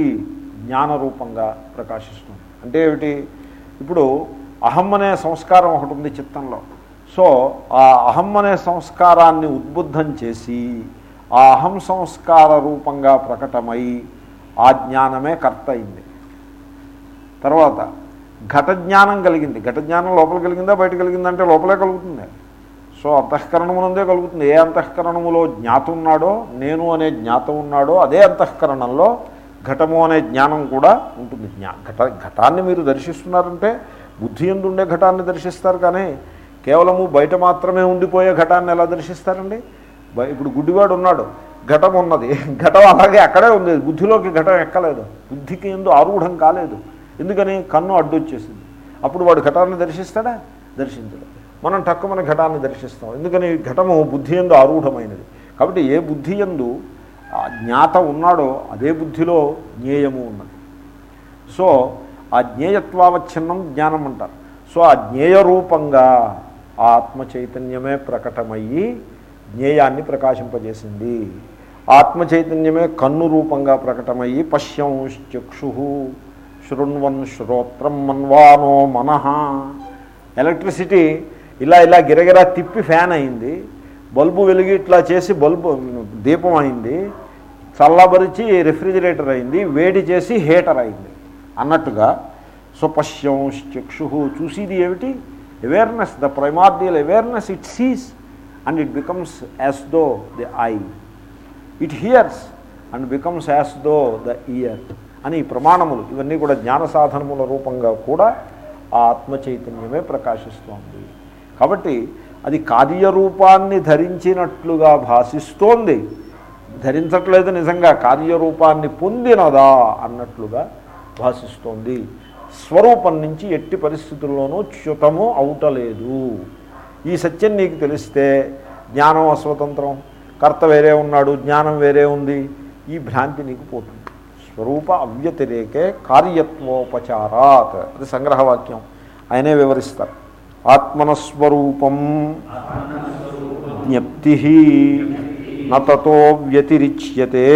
ఈ జ్ఞానరూపంగా ప్రకాశిస్తుంది. అంటే ఏమిటి? ఇప్పుడు అహం అనే సంస్కారం ఒకటి ఉంది చిత్తంలో. సో ఆ అహం అనే సంస్కారాన్ని ఉద్బుద్ధం చేసి ఆ అహం సంస్కార రూపంగా ప్రకటమై ఆ జ్ఞానమే కర్త అయింది. తర్వాత ఘట జ్ఞానం కలిగింది. ఘట జ్ఞానం లోపల కలిగిందా బయట కలిగిందంటే లోపలే కలుగుతుంది. సో అంతఃకరణమునందే కలుగుతుంది. ఏ అంతఃకరణములో జ్ఞాత ఉన్నాడో నేను అనే జ్ఞాత ఉన్నాడో అదే అంతఃకరణంలో ఘటము అనే జ్ఞానం కూడా ఉంటుంది. జ్ఞా ఘట ఘటాన్ని మీరు దర్శిస్తున్నారంటే బుద్ధి ఎందు ఉండే ఘటాన్ని దర్శిస్తారు కానీ కేవలము బయట మాత్రమే ఉండిపోయే ఘటాన్ని ఎలా దర్శిస్తారండి? ఇప్పుడు గుడ్డివాడు ఉన్నాడు. ఘటం ఉన్నది. ఘటం అలాగే అక్కడే ఉంది. బుద్ధిలోకి ఘటం ఎక్కలేదు. బుద్ధికి ఎందు ఆరూఢం కాలేదు. ఎందుకని? కన్ను అడ్డొచ్చేసింది. అప్పుడు వాడు ఘటాన్ని దర్శిస్తాడా? దర్శించడు. మనం టక్కుమని ఘటాన్ని దర్శిస్తాం. ఎందుకని? ఘటము బుద్ధి ఎందు ఆరూఢమైనది. కాబట్టి ఏ బుద్ధి ఎందు జ్ఞాత ఉన్నాడో అదే బుద్ధిలో జ్ఞేయము ఉన్నది. సో ఆ జ్ఞేయత్వావచ్ఛిన్నం జ్ఞానం అంటారు. సో ఆ జ్ఞేయ రూపంగా ఆ ఆత్మ చైతన్యమే ప్రకటమయ్యి జ్ఞేయాన్ని ప్రకాశింపజేసింది. ఆత్మ చైతన్యమే కన్ను రూపంగా ప్రకటమయ్యి పశ్యంశ్చక్షు శృణ్వన్ శ్రోత్రం మన్వానో మనః. ఎలక్ట్రిసిటీ ఇలా ఇలా గిరగిరా తిప్పి ఫ్యాన్ అయింది. బల్బు వెలిగి ఇట్లా చేసి బల్బు దీపం అయింది. చల్లబరిచి రెఫ్రిజిరేటర్ అయింది వేడి చేసి హీటర్ అయింది. అన్నట్టుగా స్వపశ్యం చక్షు చూసేది ఏమిటి? Awareness the primordial awareness it sees and it becomes as though the eye it hears and becomes as though the ear అని ప్రమాణములు ఇవన్నీ కూడా జ్ఞాన సాధనముల రూపంగా కూడా ఆ ఆత్మ చైతన్యమే ప్రకాశిస్తోంది. కాబట్టి అది కార్యరూపాన్ని ధరించినట్లుగా భాషిస్తోంది ధరించట్లేదు నిజంగా కార్యరూపాన్ని పొందినదా అన్నట్లుగా భాషిస్తోంది. స్వరూపం నుంచి ఎట్టి పరిస్థితుల్లోనూ చ్యుతము అవుటలేదు. ఈ సత్యం నీకు తెలిస్తే జ్ఞానం అస్వతంత్రం కర్త వేరే ఉన్నాడు జ్ఞానం వేరే ఉంది ఈ భ్రాంతి నీకు పోతుంది. స్వరూప అవ్యతిరేకే కార్యత్వోపచారాత్. అది సంగ్రహవాక్యం. ఆయనే వివరిస్తారు. ఆత్మనస్వరూపం జ్ఞప్తి. నతతో వ్యతిరిచ్యతే.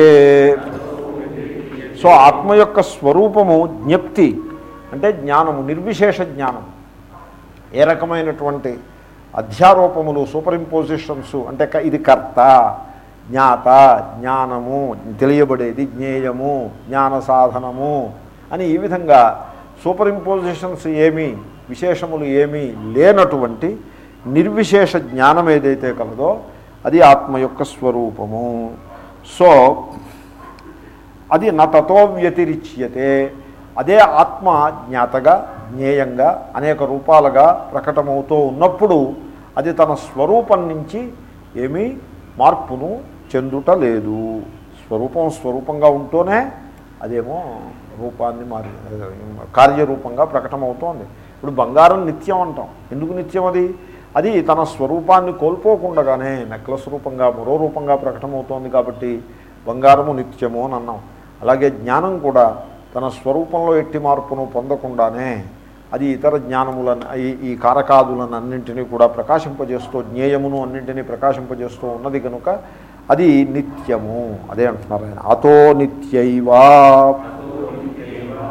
సో ఆత్మ యొక్క స్వరూపము జ్ఞప్తి అంటే జ్ఞానము నిర్విశేష జ్ఞానం. ఏ రకమైనటువంటి అధ్యారోపములు సూపర్ ఇంపోజిషన్స్ అంటే క- ఇది కర్త జ్ఞాత జ్ఞానము తెలియబడేది జ్ఞేయము జ్ఞాన సాధనము అని ఈ విధంగా సూపర్ ఇంపోజిషన్స్ ఏమి విశేషములు ఏమీ లేనటువంటి నిర్విశేష జ్ఞానం ఏదైతే కలదో అది ఆత్మ యొక్క స్వరూపము. సో అది నతతో వ్యతిరిచ్యతే అదే ఆత్మ జ్ఞాతగా జ్ఞేయంగా అనేక రూపాలుగా ప్రకటమవుతూ ఉన్నప్పుడు అది తన స్వరూపం నుంచి ఏమీ మార్పును చెందుట లేదు. స్వరూపం స్వరూపంగా ఉంటూనే అదేమో రూపాన్ని మారి కార్యరూపంగా ప్రకటమవుతోంది. ఇప్పుడు బంగారం నిత్యం అంటాం. ఎందుకు నిత్యం అది? అది తన స్వరూపాన్ని కోల్పోకుండగానే నెక్లెస్ రూపంగా మరో రూపంగా ప్రకటమవుతోంది కాబట్టి బంగారము నిత్యము అని అన్నాం. అలాగే జ్ఞానం కూడా తన స్వరూపంలో ఎట్టి మార్పును పొందకుండానే అది ఇతర జ్ఞానములను ఈ ఈ కారకాదులను అన్నింటినీ కూడా ప్రకాశింపజేస్తూ జ్ఞేయమును అన్నింటినీ ప్రకాశింపజేస్తూ ఉన్నది కనుక అది నిత్యము. అదే అంటున్నారు ఆయన. అతో నిత్యైవా.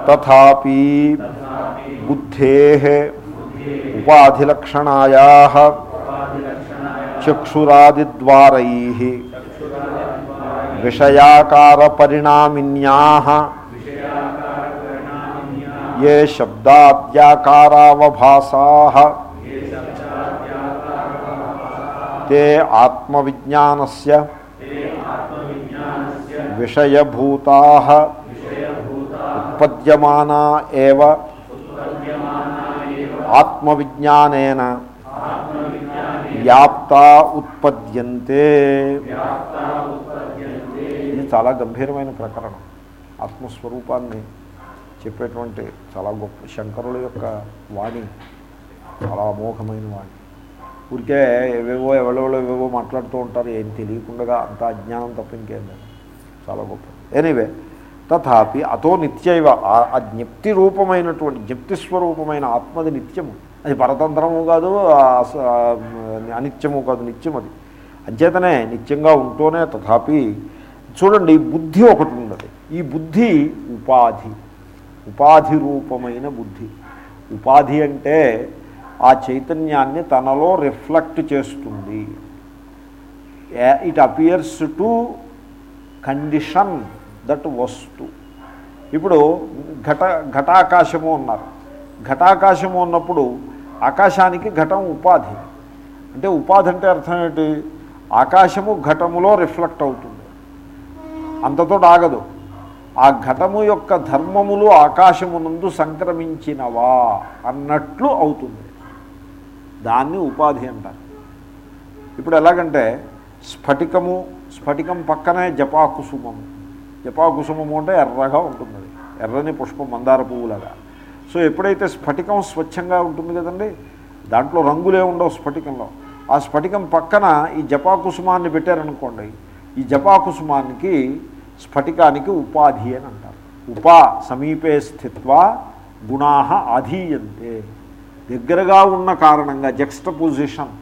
తథాపి బుద్ధే. ఉపాధిలక్షణాయా చక్షురాదిద్వారై విషయాకారపరిణామిన్యా ఏ శబ్దాద్యాకారావభాసా తే ఆత్మవిజ్ఞానస్య విషయభూతా ఉత్పద్యమానా ఏవ ఆత్మవిజ్ఞానేన వ్యాప్తా ఉత్పద్యంతే. ఇది చాలా గంభీరమైన ప్రకరణం. ఆత్మస్వరూపాన్ని చెప్పేటువంటి చాలా గొప్ప శంకరుల యొక్క వాణి చాలా అమోఘమైన వాణి. ఊరికే ఏవేవో ఎవరెవరో ఏవేవో మాట్లాడుతూ ఉంటారు ఏం తెలియకుండా అంత అజ్ఞానం తప్ప ఇంకేం లేదు. చాలా గొప్ప ఎనీవే తథాపి అతో నిత్యైవ ఆ- జ్ఞప్తి రూపమైనటువంటి జ్ఞప్తి స్వరూపమైన ఆత్మది నిత్యము. అది పరతంత్రము కాదు అనిత్యము కాదు నిత్యం అది అంచేతనే నిత్యంగా ఉంటూనే తథాపి చూడండి బుద్ధి ఒకటి ఉన్నది. ఈ బుద్ధి ఉపాధి. ఉపాధి రూపమైన బుద్ధి. ఉపాధి అంటే ఆ చైతన్యాన్ని తనలో రిఫ్లెక్ట్ చేస్తుంది. It appears to condition. That వస్తు. ఇప్పుడు ఘట ఘటాకాశము ఉన్నారు ఘటాకాశము ఉన్నప్పుడు ఆకాశానికి ఘటం ఉపాధి. అంటే ఉపాధి అంటే అర్థం ఏంటి? ఆకాశము ఘటములో రిఫ్లెక్ట్ అవుతుంది. అంతతో ఆగదు. ఆ ఘటము యొక్క ధర్మములు ఆకాశమునందు సంక్రమించినవా అన్నట్లు అవుతుంది. దాన్ని ఉపాధి అంటారు. ఇప్పుడు ఎలాగంటే స్ఫటికము స్ఫటికం పక్కనే జపాకుసుమము. జపాకుసుమము అంటే ఎర్రగా ఉంటుంది అది ఎర్రని పుష్పం మందార పువ్వులాగా. సో ఎప్పుడైతే స్ఫటికం స్వచ్ఛంగా ఉంటుంది కదండి దాంట్లో రంగులే ఉండవు స్ఫటికంలో. ఆ స్ఫటికం పక్కన ఈ జపాకుసుమాన్ని పెట్టారనుకోండి ఈ జపాకుసుమానికి స్ఫటికానికి ఉపాధి అని అంటారు. ఉపా సమీపే స్థిత్వ గుణాహ అధీయంతే. దగ్గరగా ఉన్న కారణంగా జక్స్ట పొజిషన్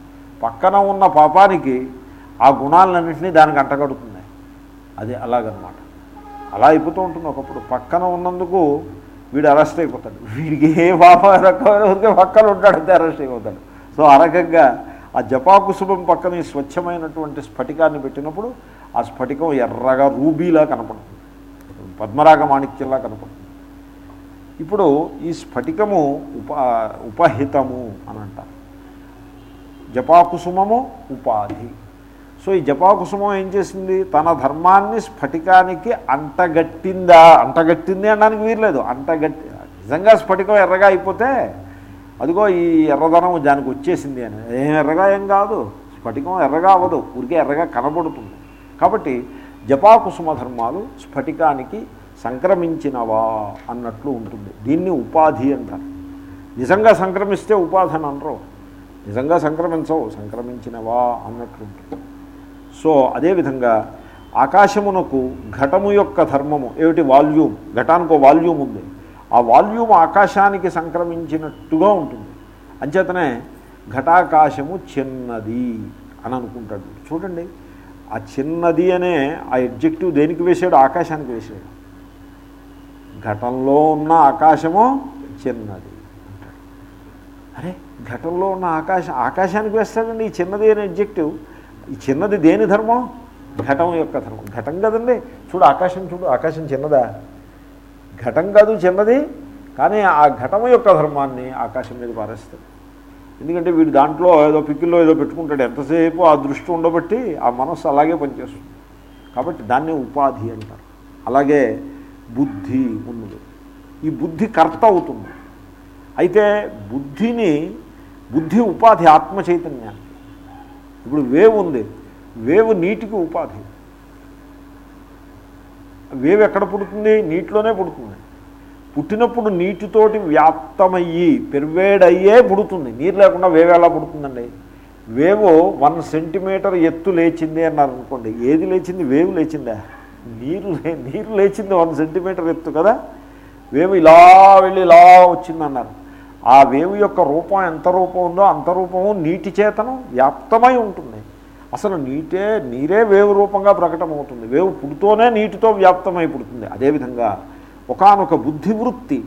పక్కన ఉన్న పాపానికి ఆ గుణాలన్నింటినీ దానికి అంటగడుతుంది అది అలాగనమాట. అలా అయిపోతూ ఉంటుంది ఒకప్పుడు. పక్కన ఉన్నందుకు వీడు అరెస్ట్ అయిపోతాడు. వీడికి ఏ పాప రకమైన పక్కన ఉంటాడు అంతే అరెస్ట్ అయిపోతాడు. సో ఆ రకంగా ఆ జపాకుశుభం పక్కన స్వచ్ఛమైనటువంటి స్ఫటికాన్ని పెట్టినప్పుడు ఆ స్ఫటికం ఎర్రగా రూబీలా కనపడుతుంది. పద్మరాగ మాణిక్యంలా కనపడుతుంది. ఇప్పుడు ఈ స్ఫటికము ఉప ఉపహితము అని అంటారు. జపాకుసుమము ఉపాధి. సో ఈ జపాకుసుమం ఏం చేసింది? తన ధర్మాన్ని స్ఫటికానికి అంటగట్టిందా? అంటగట్టింది అనడానికి వీర్లేదు అంటగట్టి నిజంగా స్ఫటికం ఎర్రగా అయిపోతే అదిగో ఈ ఎర్రదనం దానికి వచ్చేసింది అని. ఏం ఎర్రగా ఏం కాదు. స్ఫటికం ఎర్రగా అవ్వదు. ఊరికే ఎర్రగా కనబడుతుంది. కాబట్టి జపాకుసుమ ధర్మాలు స్ఫటికానికి సంక్రమించినవా అన్నట్లు ఉంటుంది. దీన్ని ఉపాధి అంటారు. నిజంగా సంక్రమిస్తే ఉపాధి అని అనరు. నిజంగా సంక్రమించవు. సంక్రమించినవా అన్నట్లు ఉంటుంది. సో అదేవిధంగా ఆకాశమునకు ఘటము యొక్క ధర్మము ఏమిటి వాల్యూమ్? ఘటానికి ఒక వాల్యూమ్ ఉంది. ఆ వాల్యూమ్ ఆకాశానికి సంక్రమించినట్టుగా ఉంటుంది. అంచేతనే ఘటాకాశము చిన్నది అని అనుకుంటాడు చూడండి ఆ చిన్నది అనే ఆ ఎడ్జెక్టివ్ దేనికి వేసాడు ఆకాశానికి వేసాడు ఘటంలో ఉన్న ఆకాశము చిన్నది అంటాడు. అరే ఘటంలో ఉన్న ఆకాశం ఆకాశానికి వేస్తాడండి ఈ చిన్నది అనే ఎడ్జెక్టివ్? ఈ చిన్నది దేని ధర్మం? ఘటం యొక్క ధర్మం. ఘటం కదండి. చూడు ఆకాశం చూడు ఆకాశం చిన్నదా? ఘటం కాదు చిన్నది కానీ ఆ ఘటం యొక్క ధర్మాన్ని ఆకాశం మీద పారేస్తాడు ఎందుకంటే వీడు దాంట్లో ఏదో పిక్కిల్లో ఏదో పెట్టుకుంటాడు. ఎంతసేపు ఆ దృష్టి ఉండబట్టి ఆ మనస్సు అలాగే పనిచేస్తుంది. కాబట్టి దాన్ని ఉపాధి అంటారు. అలాగే బుద్ధి ఉన్నది. ఈ బుద్ధి కర్త అవుతుంది. అయితే బుద్ధిని బుద్ధి ఉపాధి ఆత్మ చైతన్యాన్ని ఇప్పుడు వేవ్ ఉంది. వేవ్ నీటికి ఉపాధి. వేవ్ ఎక్కడ పుడుతుంది? నీటిలోనే పుడుతుంది. పుట్టినప్పుడు నీటితోటి వ్యాప్తమయ్యి పెర్వేడయ్యే పుడుతుంది. నీరు లేకుండా వేవ్ ఎలా పుడుతుందండి? వేవు వన్ సెంటీమీటర్ ఎత్తు లేచింది అన్నారు అనుకోండి. ఏది లేచింది? వేవ్ లేచిందా? నీరు లే- నీరు లేచింది వన్ సెంటీమీటర్ ఎత్తు కదా? వేవు ఇలా వెళ్ళి ఇలా వచ్చిందన్నారు ఆ వేవు యొక్క రూపం ఎంత రూపం ఉందో అంత రూపము నీటి చేతనం వ్యాప్తమై ఉంటుంది. అసలు నీటే నీరే వేవు రూపంగా ప్రకటమవుతుంది. వేవు పుడుతోనే నీటితో వ్యాప్తమై పుడుతుంది. అదేవిధంగా ఒకానొక బుద్ధివృత్తి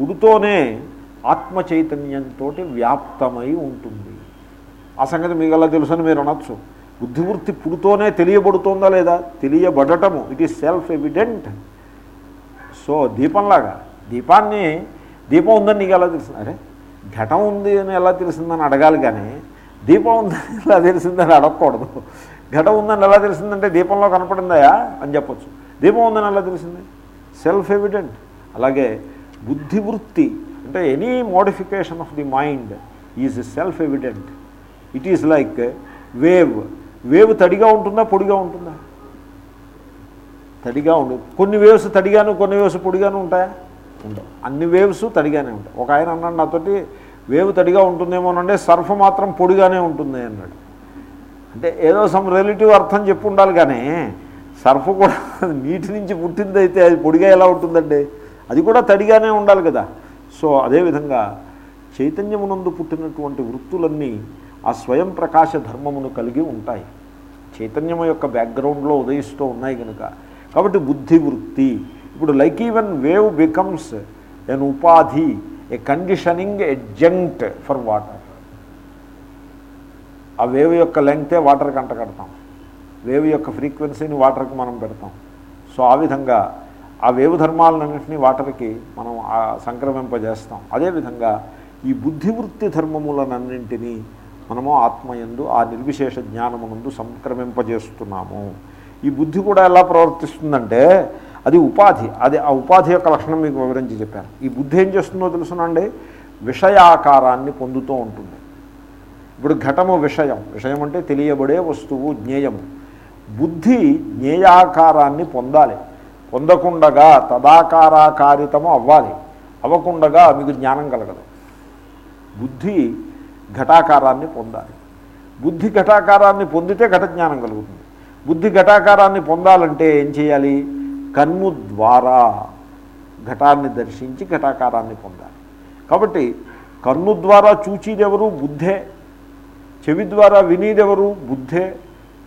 పుడుతోనే ఆత్మ చైతన్యంతో వ్యాప్తమై ఉంటుంది. ఆ సంగతి మీకు అలా తెలుసని మీరు అనొచ్చు. బుద్ధివృత్తి పుడుతోనే తెలియబడుతోందా లేదా? తెలియబడటము. It is self evident so దీపంలాగా దీపాన్ని దీపం ఉందని నీకు ఎలా తెలిసింది అరే ఘటం ఉంది అని ఎలా తెలిసిందని అడగాలి కానీ దీపం ఉందని ఎలా తెలిసిందని అడగకూడదు. ఘటం ఉందని ఎలా తెలిసిందంటే దీపంలో కనపడిందయా అని చెప్పొచ్చు. దీపం ఉందని ఎలా తెలిసింది? సెల్ఫ్ ఎవిడెంట్ అలాగే బుద్ధివృత్తి అంటే any modification of the mind is self evident it is like wave wave తడిగా ఉంటుందా పొడిగా ఉంటుందా? తడిగా ఉండదు కొన్ని వేవ్స్ తడిగాను కొన్ని వేవ్స్ పొడిగాను ఉంటాయా? ఉండవు అన్ని వేవ్స్ తడిగానే ఉంటాయి. ఒక ఆయన అన్నాడు నాతోటి వేవ్ తడిగా ఉంటుందేమోనంటే సర్ఫ్ మాత్రం పొడిగానే ఉంటుంది అన్నాడు. అంటే ఏదో సమ్ రిలేటివ్ అర్థం చెప్పు ఉండాలి కానీ సర్ఫ్ కూడా నీటి నుంచి పుట్టిందైతే అది పొడిగా ఎలా ఉంటుందండి? అది కూడా తడిగానే ఉండాలి కదా. సో అదేవిధంగా చైతన్యమునందు పుట్టినటువంటి వృత్తులన్నీ ఆ స్వయం ప్రకాశ ధర్మమును కలిగి ఉంటాయి. చైతన్యము యొక్క బ్యాక్గ్రౌండ్లో ఉదయిస్తూ ఉన్నాయి కనుక కాబట్టి బుద్ధి వృత్తి ఇప్పుడు like even wave becomes an ఉపాధి a conditioning adjunct for water. ఆ వేవ్ యొక్క లెంగ్తే వాటర్కి అంట కడతాం. వేవ్ యొక్క ఫ్రీక్వెన్సీని వాటర్కి మనం పెడతాం. సో ఆ విధంగా ఆ వేవ్ ధర్మాలన్నింటినీ వాటర్కి మనం సంక్రమింపజేస్తాం. అదేవిధంగా ఈ బుద్ధివృత్తి ధర్మములనన్నింటినీ మనము ఆత్మయందు ఆ నిర్విశేష జ్ఞానమునందు సంక్రమింపజేస్తున్నాము. ఈ బుద్ధి కూడా ఎలా ప్రవర్తిస్తుందంటే అది ఉపాధి. అది ఆ ఉపాధి యొక్క లక్షణం మీకు వివరించి చెప్పాను. ఈ బుద్ధి ఏం చేస్తుందో తెలుసునండి? విషయాకారాన్ని పొందుతూ ఉంటుంది. ఇప్పుడు ఘటము విషయం. విషయం అంటే తెలియబడే వస్తువు జ్ఞేయము. బుద్ధి జ్ఞేయాకారాన్ని పొందాలి. పొందకుండగా తదాకారాకారితము అవ్వాలి. అవ్వకుండగా మీకు జ్ఞానం కలగదు. బుద్ధి ఘటాకారాన్ని పొందాలి. బుద్ధి ఘటాకారాన్ని పొందితే ఘట జ్ఞానం కలుగుతుంది. బుద్ధి ఘటాకారాన్ని పొందాలంటే ఏం చేయాలి? కన్ను ద్వారా ఘటాన్ని దర్శించి ఘటాకారాన్ని పొందాలి. కాబట్టి కన్ను ద్వారా చూచిదెవరు? బుద్ధే. చెవి ద్వారా వినేదెవరు? బుద్ధే.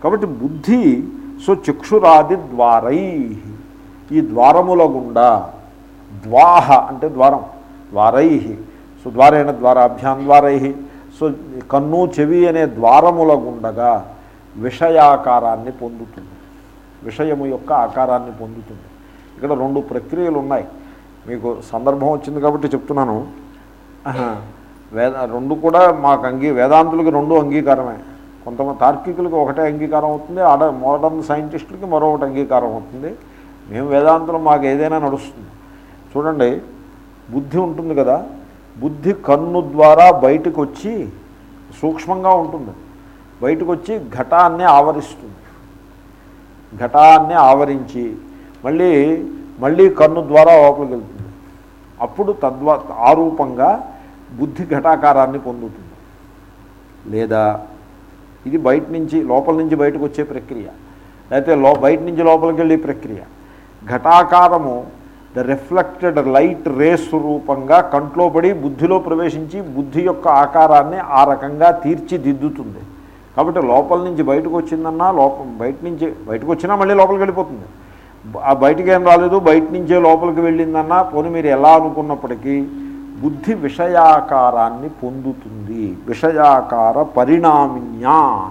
కాబట్టి బుద్ధి సో చక్షురాది ద్వారై. ఈ ద్వారముల గుండా ద్వాహ అంటే ద్వారం ద్వారై. సో ద్వారేణ ద్వారాభ్యాం ద్వారై. సో కన్ను చెవి అనే ద్వారముల గుండగా విషయాకారాన్ని పొందుతుంది. విషయము యొక్క ఆకారాన్ని పొందుతుంది. ఇక్కడ రెండు ప్రక్రియలు ఉన్నాయి. మీకు సందర్భం వచ్చింది కాబట్టి చెప్తున్నాను. వేద రెండు కూడా మాకు అంగీ వేదాంతులకి రెండు అంగీకారమే. కొంతమంది తార్కికులకి ఒకటే అంగీకారం అవుతుంది ఆడ మోడర్న్ సైంటిస్టులకి మరొకటి అంగీకారం అవుతుంది. మేము వేదాంతులు మాకు ఏదైనా నడుస్తుంది. చూడండి బుద్ధి ఉంటుంది కదా. బుద్ధి కన్ను ద్వారా బయటకు వచ్చి సూక్ష్మంగా ఉంటుంది. బయటకు వచ్చి ఘటాన్ని ఆవరిస్తుంది. ఘటాన్ని ఆవరించి మళ్ళీ మళ్ళీ కన్ను ద్వారా లోపలికి వెళ్తుంది. అప్పుడు తద్వా ఆ రూపంగా బుద్ధి ఘటాకారాన్ని పొందుతుంది. లేదా ఇది బయట నుంచి లోపల నుంచి బయటకు వచ్చే ప్రక్రియ. లేకపోతే లో బయట నుంచి లోపలికి వెళ్ళే ప్రక్రియ. ఘటాకారము ద రిఫ్లెక్టెడ్ లైట్ రేస్ రూపంగా కంట్లో పడి బుద్ధిలో ప్రవేశించి బుద్ధి యొక్క ఆకారాన్ని ఆ రకంగా తీర్చిదిద్దుతుంది. కాబట్టి లోపల నుంచి బయటకు వచ్చిందన్నా లోపల బయట నుంచి బయటకు వచ్చినా మళ్ళీ లోపలికి వెళ్ళిపోతుంది. ఆ బయటికి ఏం రాలేదు బయట నుంచే లోపలికి వెళ్ళిందన్నా పోనీ మీరు ఎలా అనుకున్నప్పటికీ బుద్ధి విషయాకారాన్ని పొందుతుంది. విషయాకార పరిణామిన్యా.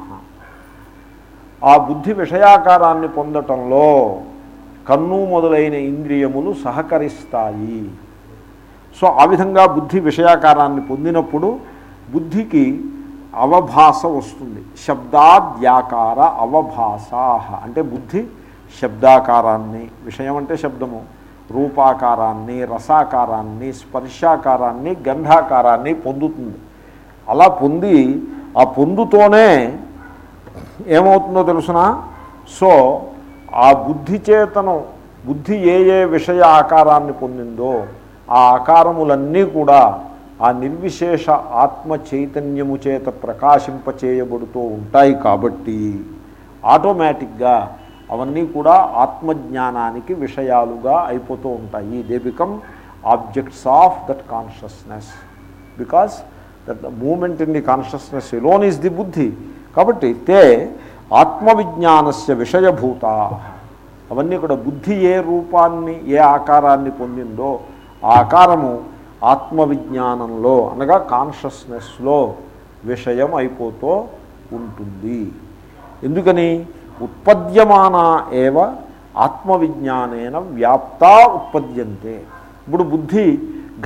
ఆ బుద్ధి విషయాకారాన్ని పొందటంలో కన్ను మొదలైన ఇంద్రియములు సహకరిస్తాయి. సో ఆ విధంగా బుద్ధి విషయాకారాన్ని పొందినప్పుడు బుద్ధికి అవభాస వస్తుంది. శబ్దాద్యాకార అవభాసాహ. అంటే బుద్ధి శబ్దాకారాన్ని విషయం అంటే శబ్దము. రూపాకారాన్ని రసాకారాన్ని స్పర్శాకారాన్ని గంధాకారాన్ని పొందుతుంది. అలా పొంది ఆ పొందుతోనే ఏమవుతుందో తెలుసిన? సో ఆ బుద్ధి చేతను బుద్ధి ఏ ఏ విషయ ఆకారాన్ని పొందిందో ఆ ఆకారములన్నీ కూడా ఆ నిర్విశేష ఆత్మ చైతన్యము చేత ప్రకాశింపచేయబడుతూ ఉంటాయి కాబట్టి ఆటోమేటిక్గా అవన్నీ కూడా ఆత్మజ్ఞానానికి విషయాలుగా అయిపోతూ ఉంటాయి. They become objects of that consciousness because that the moment in the consciousness alone is the బుద్ధి కాబట్టి తే ఆత్మవిజ్ఞానస్య విషయభూత. అవన్నీ కూడా బుద్ధి ఏ రూపాన్ని ఏ ఆకారాన్ని పొందిందో ఆ ఆకారము ఆత్మవిజ్ఞానంలో అనగా కాన్షియస్నెస్లో విషయం అయిపోతూ ఉంటుంది. ఎందుకని? ఉత్పద్యమాన ఏవ ఆత్మవిజ్ఞానేన వ్యాప్తా ఉత్పద్యంతే. ఇప్పుడు బుద్ధి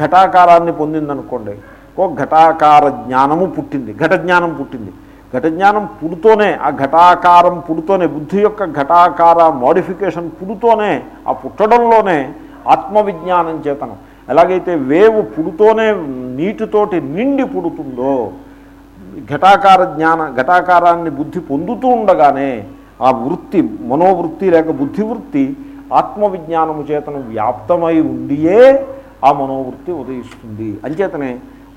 ఘటాకారాన్ని పొందిందనుకోండి ఓ ఘటాకార జ్ఞానము పుట్టింది ఘట జ్ఞానం పుట్టింది. ఘట జ్ఞానం పుడుతోనే ఆ ఘటాకారం పుడుతోనే బుద్ధి యొక్క ఘటాకార మోడిఫికేషన్ పుడుతోనే ఆ పుట్టడంలోనే ఆత్మవిజ్ఞానం చేతనం. ఎలాగైతే వేవు పుడుతోనే నీటితోటి నిండి పుడుతుందో ఘటాకార జ్ఞాన ఘటాకారాన్ని బుద్ధి పొందుతూ ఉండగానే ఆ వృత్తి మనోవృత్తి లేక బుద్ధి వృత్తి ఆత్మవిజ్ఞానము చేతను వ్యాప్తమై ఉండియే ఆ మనోవృత్తి ఉదయిస్తుంది. అంచేతనే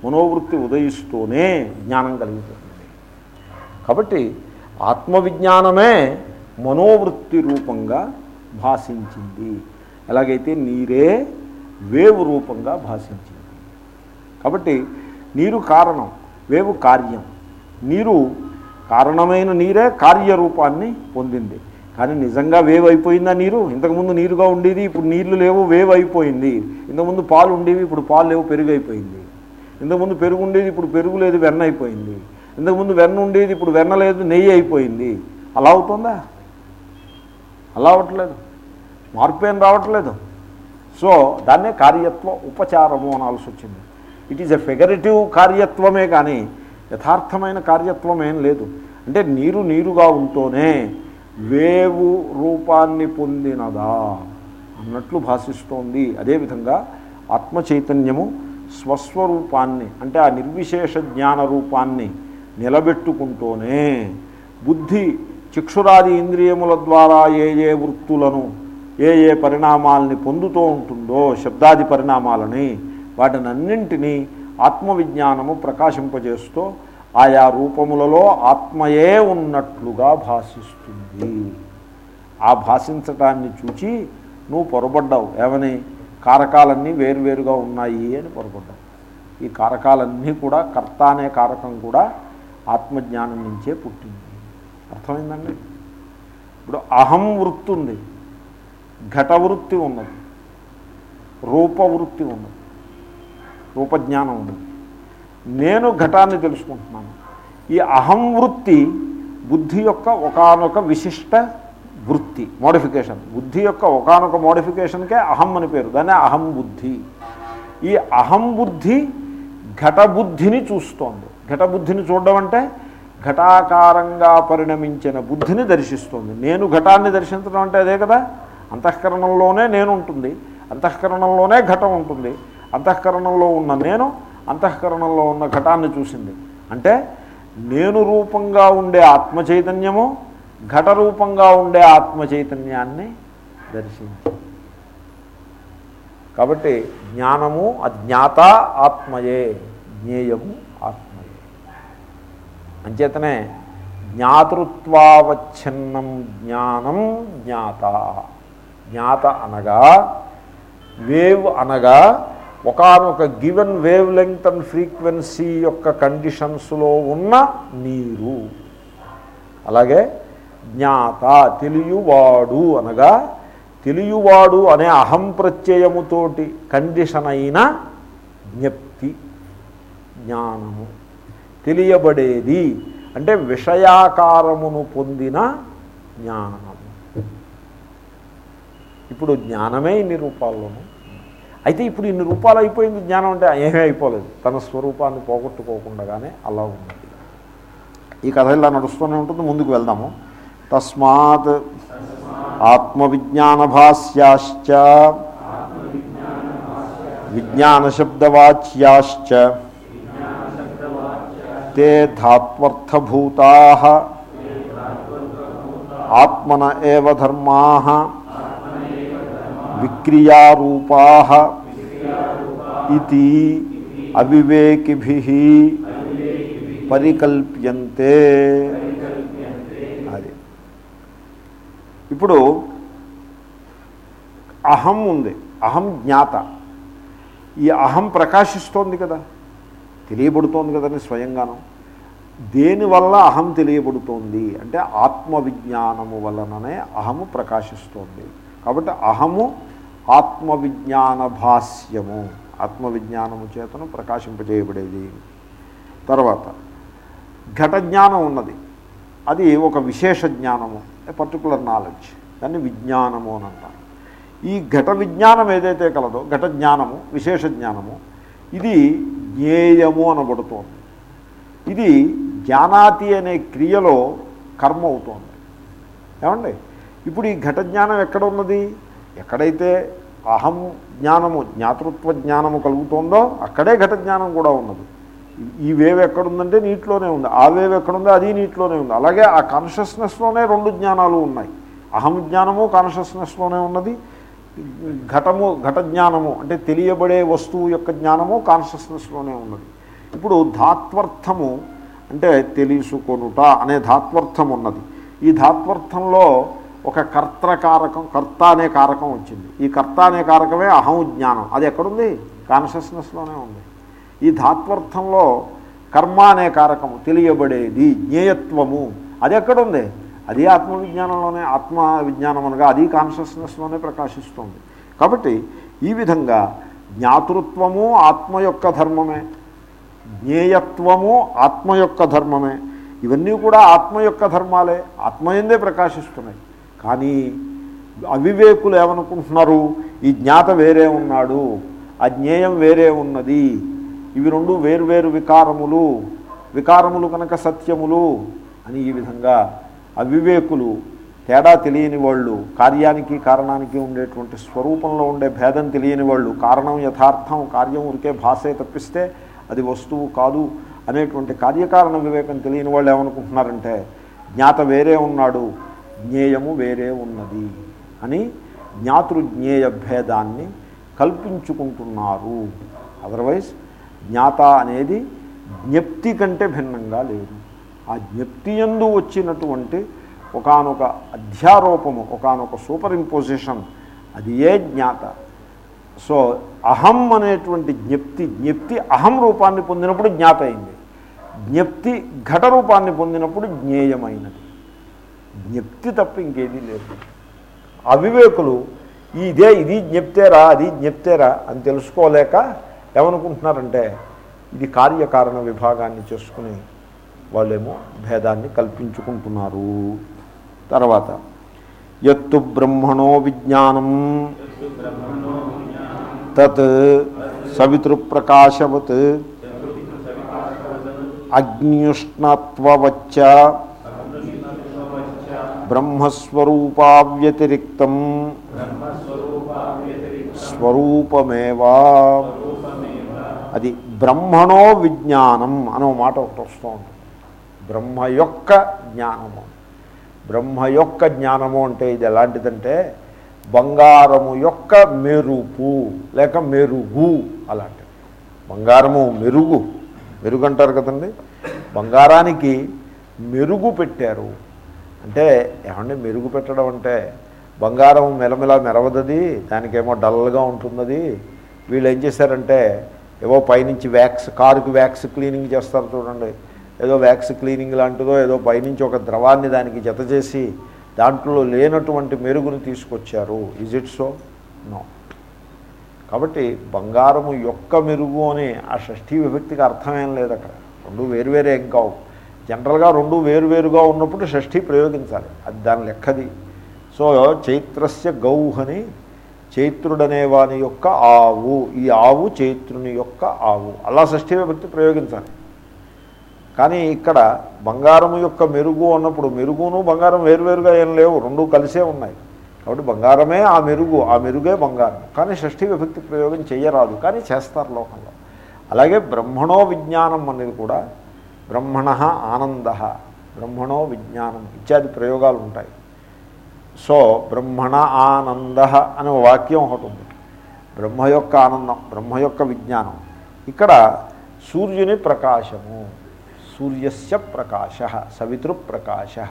మనోవృత్తి ఉదయిస్తూనే జ్ఞానం కలుగుతుంది కాబట్టి ఆత్మవిజ్ఞానమే మనోవృత్తి రూపంగా భాషించింది. ఎలాగైతే నీరే వేవు రూపంగా భాషించింది. కాబట్టి నీరు కారణం వేవు కార్యం. నీరు కారణమైన నీరే కార్యరూపాన్ని పొందింది. కానీ నిజంగా వేవ్ అయిపోయిందా నీరు? ఇంతకుముందు నీరుగా ఉండేది ఇప్పుడు నీళ్ళు లేవు వేవ్ అయిపోయింది. ఇంతకుముందు పాలు ఉండేవి ఇప్పుడు పాలు లేవు పెరుగు అయిపోయింది. ఇంతకుముందు పెరుగు ఉండేది ఇప్పుడు పెరుగు లేదు వెన్న అయిపోయింది. ఇంతకుముందు వెన్న ఉండేది ఇప్పుడు వెన్న లేదు నెయ్యి అయిపోయింది. అలా అవుతుందా? అలా అవ్వట్లేదు. మార్పు ఏం రావట్లేదు? సో దాన్నే కార్యత్వ ఉపచారము అనాల్సి వచ్చింది. ఇట్ ఈజ్ ఎ ఫిగరేటివ్ కార్యత్వమే కానీ యథార్థమైన కార్యత్వం ఏం లేదు. అంటే నీరు నీరుగా ఉంటూనే వేవు రూపాన్ని పొందినదా అన్నట్లు భాషిస్తోంది. అదేవిధంగా ఆత్మ చైతన్యము స్వస్వరూపాన్ని అంటే ఆ నిర్విశేష జ్ఞాన రూపాన్ని నిలబెట్టుకుంటూనే బుద్ధి చిక్షురాది ఇంద్రియముల ద్వారా ఏ ఏ వృత్తులను ఏ ఏ పరిణామాలని పొందుతూ ఉంటుందో శబ్దాది పరిణామాలని వాటినన్నింటినీ ఆత్మవిజ్ఞానము ప్రకాశింపజేస్తూ ఆయా రూపములలో ఆత్మయే ఉన్నట్లుగా భాషిస్తుంది. ఆ భాషించటాన్ని చూచి నువ్వు పొరబడ్డావు. ఏమని? కారకాలన్నీ వేరువేరుగా ఉన్నాయి అని పొరబడ్డావు. ఈ కారకాలన్నీ కూడా కర్త అనే కారకం కూడా ఆత్మజ్ఞానం నుంచే పుట్టింది. అర్థమైందండి? ఇప్పుడు అహం వృత్తి ఉంది ఘటవృత్తి ఉన్నది. రూపవృత్తి ఉన్నది. రూపజ్ఞానం ఉన్నది. నేను ఘటాన్ని తెలుసుకుంటున్నాను. ఈ అహం వృత్తి బుద్ధి యొక్క ఒకనొక విశిష్ట వృత్తి మోడిఫికేషన్ బుద్ధి యొక్క ఒకనొక మోడిఫికేషన్కే అహం అని పేరు. దాన్ని అహం బుద్ధి. ఈ అహం బుద్ధి ఘటబుద్ధిని చూస్తోంది. ఘటబుద్ధిని చూడడం అంటే ఘటాకారంగా పరిణమించిన బుద్ధిని దర్శిస్తుంది. నేను ఘటాన్ని దర్శించడం అంటే అదే కదా? అంతఃకరణంలోనే నేను ఉంటుంది అంతఃకరణంలోనే ఘటం ఉంటుంది. అంతఃకరణంలో ఉన్న నేను అంతఃకరణంలో ఉన్న ఘటాన్ని చూసింది. అంటే నేను రూపంగా ఉండే ఆత్మ చైతన్యము ఘట రూపంగా ఉండే ఆత్మ చైతన్యాన్ని దర్శించి కాబట్టి జ్ఞానము అజ్ఞాత ఆత్మయే జ్ఞేయము ఆత్మయే. అంచేతనే జ్ఞాతృత్వావచ్ఛిన్నం జ్ఞానం జ్ఞాత. జ్ఞాత అనగా వేవ్ అనగా ఒకనొక given wave length and frequency యొక్క కండిషన్స్లో ఉన్న నీరు. అలాగే జ్ఞాత తెలియవాడు అనగా తెలియవాడు అనే అహం ప్రత్యయముతోటి కండిషన్ అయిన జ్ఞప్తి జ్ఞానము. తెలియబడేది అంటే విషయాకారమును పొందిన జ్ఞానం ఇప్పుడు జ్ఞానమే ఇన్ని రూపాల్లోనూ. అయితే ఇప్పుడు ఇన్ని రూపాలు అయిపోయింది జ్ఞానం అంటే ఏమీ అయిపోలేదు. తన స్వరూపాన్ని పోగొట్టుకోకుండానే అలా ఉన్నది ఈ కథ ఇలా నడుస్తూనే ఉంటుంది. ముందుకు వెళ్దాము. తస్మాత్ ఆత్మవిజ్ఞానభాస్యాశ్చ. విజ్ఞానశబ్దవాచ్యాశ్చ. తే ధాత్వర్థభూతా. ఆత్మన ఏవ ధర్మా. విక్రియారూపా ఇది అవివేకిభి పరికల్ప్యంతే అది. ఇప్పుడు అహం ఉంది. అహం జ్ఞాత. ఈ అహం ప్రకాశిస్తోంది కదా. తెలియబడుతోంది కదండి స్వయంగానం. దేనివల్ల అహం తెలియబడుతోంది? అంటే ఆత్మవిజ్ఞానము వలననే అహము ప్రకాశిస్తోంది. కాబట్టి అహము ఆత్మవిజ్ఞాన భాష్యము ఆత్మవిజ్ఞానము చేతను ప్రకాశింపజేయబడేది. తర్వాత ఘట జ్ఞానం ఉన్నది. అది ఒక విశేష జ్ఞానము పర్టికులర్ నాలెడ్జ్ దాన్ని విజ్ఞానము అని అంటారు. ఈ ఘట విజ్ఞానం ఏదైతే కలదో ఘట జ్ఞానము విశేష జ్ఞానము ఇది జ్ఞేయము అనబడుతోంది. ఇది జ్ఞానాతి అనే క్రియలో కర్మ అవుతోంది. ఏమండి? ఇప్పుడు ఈ ఘట జ్ఞానం ఎక్కడ ఉన్నది? ఎక్కడైతే అహం జ్ఞానము జ్ఞాతృత్వ జ్ఞానము కలుగుతోందో అక్కడే ఘట జ్ఞానం కూడా ఉన్నది. ఈ వేవ్ ఎక్కడుందంటే నీటిలోనే ఉంది. ఆ వేవ్ ఎక్కడుందో అది నీటిలోనే ఉంది. అలాగే ఆ కాన్షియస్నెస్లోనే రెండు జ్ఞానాలు ఉన్నాయి. అహం జ్ఞానము కాన్షియస్నెస్లోనే ఉన్నది. ఘటము ఘట జ్ఞానము అంటే తెలియబడే వస్తువు యొక్క జ్ఞానము కాన్షియస్నెస్లోనే ఉన్నది. ఇప్పుడు ధాత్వర్థము అంటే తెలుసుకొనుట అనే ధాత్వర్థం ఉన్నది. ఈ ధాత్వర్థంలో ఒక కర్తకారకం కర్త అనే కారకం వచ్చింది. ఈ కర్త అనే కారకమే అహం జ్ఞానం. అది ఎక్కడుంది? కాన్షియస్నెస్లోనే ఉంది. ఈ ధాత్వర్థంలో కర్మ అనే కారకము తెలియబడేది జ్ఞేయత్వము. అది ఎక్కడుంది? అది ఆత్మవిజ్ఞానంలోనే ఆత్మ విజ్ఞానం అనగా అది కాన్షియస్నెస్లోనే ప్రకాశిస్తుంది. కాబట్టి ఈ విధంగా జ్ఞాతృత్వము ఆత్మ యొక్క ధర్మమే జ్ఞేయత్వము ఆత్మ యొక్క ధర్మమే. ఇవన్నీ కూడా ఆత్మ యొక్క ధర్మాలే. ఆత్మయందే ప్రకాశిస్తున్నాయి. కానీ అవివేకులు ఏమనుకుంటున్నారు? ఈ జ్ఞాత వేరే ఉన్నాడు ఆ జ్ఞేయం వేరే ఉన్నది. ఇవి రెండు వేరువేరు వికారములు వికారములు కనుక సత్యములు అని ఈ విధంగా అవివేకులు తేడా తెలియని వాళ్ళు కార్యానికి కారణానికి ఉండేటువంటి స్వరూపంలో ఉండే భేదం తెలియని వాళ్ళు కారణం యథార్థం కార్యం ఉరికే భాషే తప్పిస్తే అది వస్తువు కాదు అనేటువంటి కార్యకారణ వివేకం తెలియని వాళ్ళు ఏమనుకుంటున్నారంటే జ్ఞాత వేరే ఉన్నాడు జ్ఞేయము వేరే ఉన్నది అని జ్ఞాతృజ్ఞేయ భేదాన్ని కల్పించుకుంటున్నారు. అదర్వైజ్ జ్ఞాత అనేది జ్ఞప్తి కంటే భిన్నంగా లేదు. ఆ జ్ఞప్తి ఎందు వచ్చినటువంటి ఒకనొక అధ్యారోపము ఒకనొక సూపర్ ఇంపోజిషన్ అది ఏ జ్ఞాత? సో అహం అనేటువంటి జ్ఞప్తి జ్ఞప్తి అహం రూపాన్ని పొందినప్పుడు జ్ఞాత అయింది. జ్ఞప్తి ఘట రూపాన్ని పొందినప్పుడు జ్ఞేయమైనది. జ్ఞప్తి తప్ప ఇంకేదీ లేదు. అవివేకులు ఇదే ఇది జ్ఞప్తేరా అది జ్ఞప్తేరా అని తెలుసుకోలేక ఏమనుకుంటున్నారంటే ఇది కార్యకారణ విభాగాన్ని చేసుకుని వాళ్ళేమో భేదాన్ని కల్పించుకుంటున్నారు. తర్వాత ఎత్తు బ్రహ్మణో విజ్ఞానం తత్ సవితృప్రకాశవత్ అగ్నియుష్ణత్వవచ్చ బ్రహ్మస్వరూపావ్యతిరిక్తం. స్వరూపమేవా. అది బ్రహ్మణో విజ్ఞానం అనే మాట ఒకటి వస్తూ ఉంటుంది. బ్రహ్మ యొక్క జ్ఞానము. బ్రహ్మ యొక్క జ్ఞానము అంటే ఇది ఎలాంటిదంటే బంగారము యొక్క మెరుపు లేక మెరుగు అలాంటిది. బంగారము మెరుగు. మెరుగు అంటారు కదండి. బంగారానికి మెరుగు పెట్టారు. అంటే ఏమంటే మెరుగు పెట్టడం అంటే బంగారం మెలమెలా మెరవదది దానికేమో డల్గా ఉంటున్నది. వీళ్ళు ఏం చేశారంటే ఏవో పైనుంచి వ్యాక్స్ కారుకి వ్యాక్స్ క్లీనింగ్ చేస్తారు చూడండి. ఏదో వ్యాక్స్ క్లీనింగ్ లాంటిదో ఏదో పైనుంచి ఒక ద్రవాన్ని దానికి జత చేసి దాంట్లో లేనటువంటి మెరుగును తీసుకొచ్చారు. ఇజ్ ఇట్ సో నో కాబట్టి బంగారము యొక్క మెరుగు అని ఆ షష్ఠీ విభక్తికి అర్థమేం లేదు అక్కడ రెండు వేరువేరే ఏం కావు. జనరల్గా రెండు వేరువేరుగా ఉన్నప్పుడు షష్ఠి ప్రయోగించాలి. అది దాని లెక్కది. సో చైత్రస్య గౌహని చైత్రుడనే వాని యొక్క ఆవు ఈ ఆవు చైత్రుని యొక్క ఆవు. అలా షష్ఠి విభక్తి ప్రయోగించాలి. కానీ ఇక్కడ బంగారం యొక్క మెరుగు అన్నప్పుడు మెరుగును బంగారం వేరువేరుగా ఏం లేవు రెండు కలిసే ఉన్నాయి. కాబట్టి బంగారమే ఆ మెరుగు ఆ మెరుగే బంగారం. కానీ షష్ఠి విభక్తి ప్రయోగం చేయరాదు. కానీ చేస్తారు లోకంలో. అలాగే బ్రహ్మణో విజ్ఞానం అనేది కూడా బ్రహ్మణ ఆనంద బ్రహ్మణో విజ్ఞానం ఇత్యాది ప్రయోగాలు ఉంటాయి. సో బ్రహ్మణ ఆనంద అనే వాక్యం ఒకటి ఉంది. బ్రహ్మ యొక్క ఆనందం బ్రహ్మ యొక్క విజ్ఞానం. ఇక్కడ సూర్యుని ప్రకాశము సూర్యస్య ప్రకాశ సవితృప్రకాశ.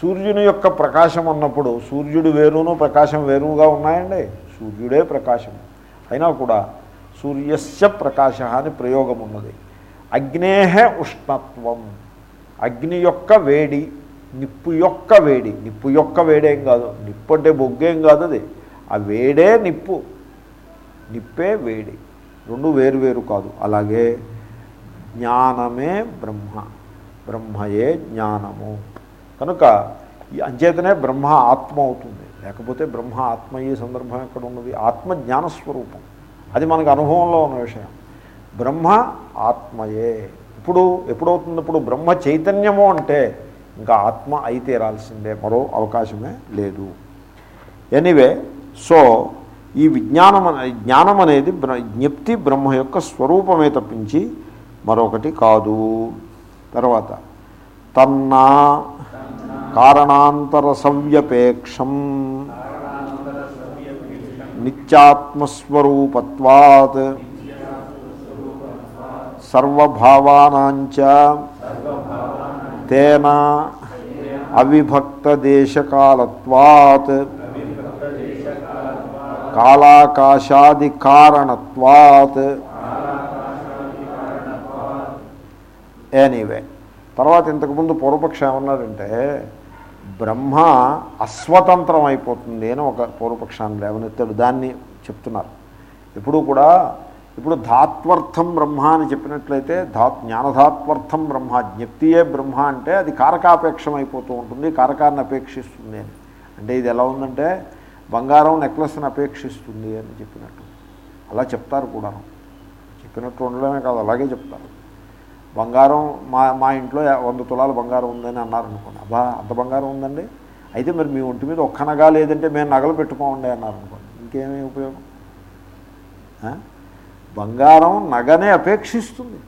సూర్యుని యొక్క ప్రకాశం అన్నప్పుడు సూర్యుడు వేరును ప్రకాశం వేరుగా ఉన్నాయండి? సూర్యుడే ప్రకాశం. అయినా కూడా సూర్యస్య ప్రకాశ అని ప్రయోగం ఉన్నది. అగ్నేహ ఉష్ణత్వం. అగ్ని యొక్క వేడి నిప్పు యొక్క వేడి. నిప్పు యొక్క వేడేం కాదు. నిప్పు అంటే బొగ్గేం కాదు అది. ఆ వేడే నిప్పు. నిప్పే వేడి. రెండు వేరు వేరు కాదు. అలాగే జ్ఞానమే బ్రహ్మ. బ్రహ్మయే జ్ఞానము. కనుక ఈ అంచేతనే బ్రహ్మ ఆత్మ అవుతుంది. లేకపోతే బ్రహ్మ ఆత్మ ఈ సందర్భం ఎక్కడ ఉన్నది? ఆత్మ జ్ఞానస్వరూపం. అది మనకు అనుభవంలో ఉన్న విషయం. బ్రహ్మ ఆత్మయే. ఇప్పుడు ఎప్పుడవుతుంది ఇప్పుడు బ్రహ్మ చైతన్యము అంటే ఇంకా ఆత్మ అయితే రాల్సిందే మరో అవకాశమే లేదు. ఎనీవే సో ఈ విజ్ఞానం అనే జ్ఞానం అనేది జ్ఞప్తి బ్రహ్మ యొక్క స్వరూపమే తప్పించి మరొకటి కాదు. తర్వాత తన్నా కారణాంతర సవ్యపేక్షం నిత్యాత్మస్వరూపత్వాత్ సర్వభావానాంచ తేన అవిభక్తదేశకాలత్వాత్ కాళాకాశాది కారణత్వాత్ ఎనీవే తర్వాత ఇంతకుముందు పూర్వపక్షం ఏమన్నాడంటే బ్రహ్మ అస్వతంత్రం అయిపోతుంది అని ఒక పూర్వపక్షాన్ని లేవనెత్తాడు. దాన్ని చెప్తున్నారు. ఎప్పుడూ కూడా ఇప్పుడు ధాత్వర్థం బ్రహ్మ అని చెప్పినట్లయితే ధా జ్ఞానధాత్వర్థం బ్రహ్మ జ్ఞప్తియే బ్రహ్మ అంటే అది కారకాపేక్షం అయిపోతూ ఉంటుంది కారకాన్ని అపేక్షిస్తుంది అని. అంటే ఇది ఎలా ఉందంటే బంగారం నెక్లెస్ని అపేక్షిస్తుంది అని చెప్పినట్టు. అలా చెప్తారు కూడా చెప్పినట్టు ఉండడమే కాదు అలాగే చెప్తారు. బంగారం మా మా ఇంట్లో వంద తులాల బంగారం ఉందని అన్నారు అనుకోండి అబ్బా అంత బంగారం ఉందండి? అయితే మరి మీ ఒంటి మీద ఒక్క నగా లేదంటే మేము నగలు పెట్టుకోండి అన్నారు అనుకోండి. ఇంకేమీ ఉపయోగం? బంగారం నగనే అపేక్షిస్తుంది.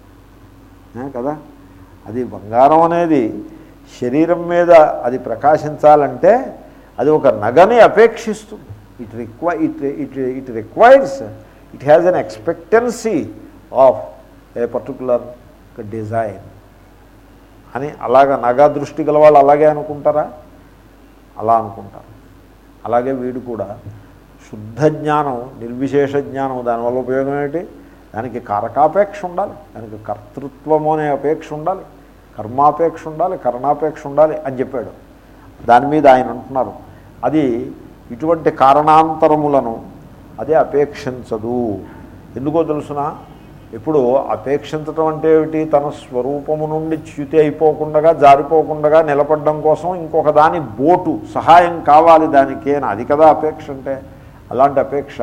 కదా? అది బంగారం అనేది శరీరం మీద అది ప్రకాశించాలంటే అది ఒక నగని అపేక్షిస్తుంది. It require it it it requires it has an expectancy of a particular design అని అలాగ నగా దృష్టి గల వాళ్ళు అలాగే అనుకుంటారా? అలా అనుకుంటారు. అలాగే వీడు కూడా శుద్ధ జ్ఞానం నిర్విశేష జ్ఞానం దానివల్ల ఉపయోగం ఏమిటి? దానికి కారకాపేక్ష ఉండాలి. దానికి కర్తృత్వము అనే అపేక్ష ఉండాలి. కర్మాపేక్ష ఉండాలి కరణాపేక్ష ఉండాలి అని చెప్పాడు. దాని మీద ఆయన అంటున్నారు. అది ఇటువంటి కారణాంతరములను అదే అపేక్షించదు. ఎందుకో తెలుసిన? ఇప్పుడు అపేక్షించటం అంటే ఏమిటి? తన స్వరూపము నుండి చ్యుతి అయిపోకుండా జారిపోకుండా నిలబడడం కోసం ఇంకొక దాని బోటు సహాయం కావాలి దానికి అని. అది కదా అపేక్ష అంటే? అలాంటి అపేక్ష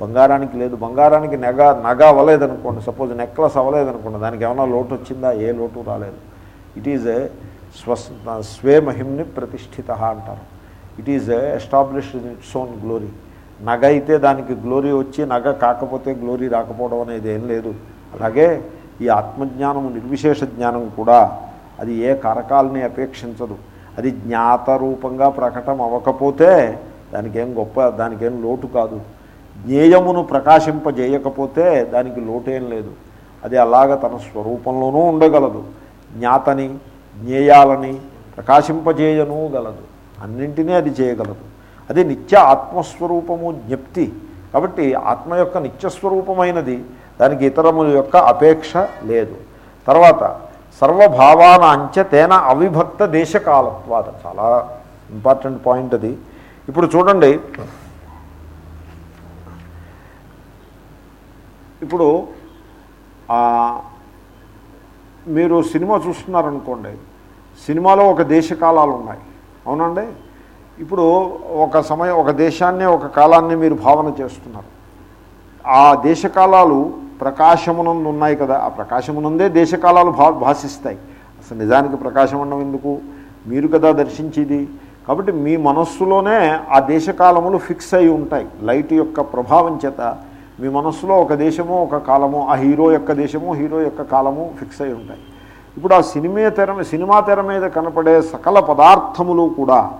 బంగారానికి లేదు. బంగారానికి నెగ నగ అవ్వలేదనుకోండి. Suppose necklace అవ్వలేదనుకోండి. దానికి ఏమైనా లోటు వచ్చిందా? ఏ లోటు రాలేదు. ఇట్ ఈజ్ స్వస్ స్వే మహిమ్ని ప్రతిష్ఠిత అంటారు. It is established in its own glory నగ అయితే దానికి గ్లోరీ వచ్చి నగ కాకపోతే గ్లోరీ రాకపోవడం అనేది ఏం లేదు. అలాగే ఈ ఆత్మజ్ఞానము నిర్విశేష జ్ఞానం కూడా అది ఏ కారకాలని అపేక్షించదు. అది జ్ఞాత రూపంగా ప్రకటం అవ్వకపోతే దానికేం గొప్ప దానికేం లోటు కాదు. జ్ఞేయమును ప్రకాశింపజేయకపోతే దానికి లోటేం లేదు. అది అలాగ తన స్వరూపంలోనూ ఉండగలదు. జ్ఞాతని జ్ఞేయాలని ప్రకాశింపజేయను గలదు. అన్నింటినీ అది చేయగలదు. అది నిత్య ఆత్మస్వరూపము జ్ఞప్తి. కాబట్టి ఆత్మ యొక్క నిత్యస్వరూపమైనది దానికి ఇతరముల యొక్క అపేక్ష లేదు. తర్వాత సర్వభావానాంచ తేన అవిభక్త దేశకాలత్వాత చాలా ఇంపార్టెంట్ పాయింట్ అది. ఇప్పుడు చూడండి. ఇప్పుడు మీరు సినిమా చూస్తున్నారనుకోండి. సినిమాలో ఒక దేశకాలాలు ఉన్నాయి. అవునండి? ఇప్పుడు ఒక సమయం ఒక దేశాన్ని ఒక కాలాన్ని మీరు భావన చేస్తున్నారు. ఆ దేశకాలాలు ప్రకాశమునందు ఉన్నాయి కదా. ఆ ప్రకాశమునందే దేశకాలాలు భా భాషిస్తాయి అసలు నిజానికి ప్రకాశం ఉండడం ఎందుకు? మీరు కదా దర్శించేది. కాబట్టి మీ మనస్సులోనే ఆ దేశకాలములు ఫిక్స్ అయి ఉంటాయి. లైట్ యొక్క ప్రభావం చేత మీ మనస్సులో ఒక దేశము ఒక కాలము ఆ హీరో యొక్క దేశము హీరో యొక్క కాలము ఫిక్స్ అయి ఉంటాయి. ఇప్పుడు ఆ సినిమా తెర సినిమా తెర మీద కనపడే సకల పదార్థములు కూడా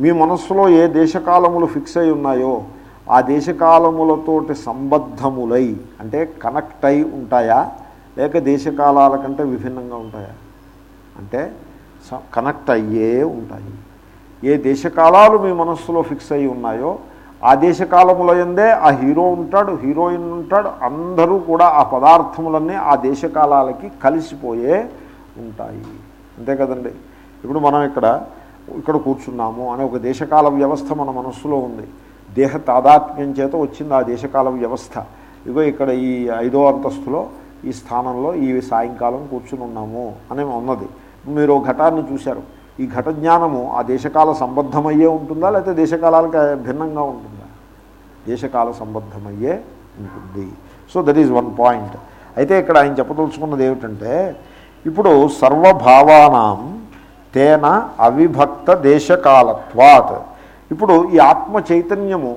మీ మనస్సులో ఏ దేశకాలములు ఫిక్స్ అయి ఉన్నాయో ఆ దేశకాలములతోటి సంబద్ధములై అంటే కనెక్ట్ అయి ఉంటాయా? లేక దేశకాలాల కంటే విభిన్నంగా ఉంటాయా? అంటే స- కనెక్ట్ అయ్యే ఉంటాయి. ఏ దేశకాలాలు మీ మనస్సులో ఫిక్స్ అయి ఉన్నాయో ఆ దేశకాలముల ఎందే ఆ హీరో ఉంటాడు హీరోయిన్ ఉంటాడు అందరూ కూడా ఆ పదార్థములన్నీ ఆ దేశకాలాలకి కలిసిపోయే ఉంటాయి. అంతే కదండి? ఇప్పుడు మనం ఇక్కడ ఇక్కడ కూర్చున్నాము అనే ఒక దేశకాల వ్యవస్థ మన మనస్సులో ఉంది. దేహ తాదాత్మ్యం చేత వచ్చింది ఆ దేశకాల వ్యవస్థ. ఇగో ఇక్కడ ఈ ఐదో అంతస్తులో ఈ స్థానంలో ఈ సాయంకాలం కూర్చుని ఉన్నాము అనే ఉన్నది. మీరు ఘటాన్ని చూశారు. ఈ ఘట జ్ఞానము ఆ దేశకాల సంబద్ధమయ్యే ఉంటుందా లేకపోతే దేశకాలాలకు భిన్నంగా ఉంటుందా? దేశకాల సంబద్ధమయ్యే ఉంటుంది. So that is one point అయితే ఇక్కడ ఆయన చెప్పదలుచుకున్నది ఏమిటంటే ఇప్పుడు సర్వభావానాం తేన అవిభక్త దేశకాలత్వాత్. ఇప్పుడు ఈ ఆత్మ చైతన్యము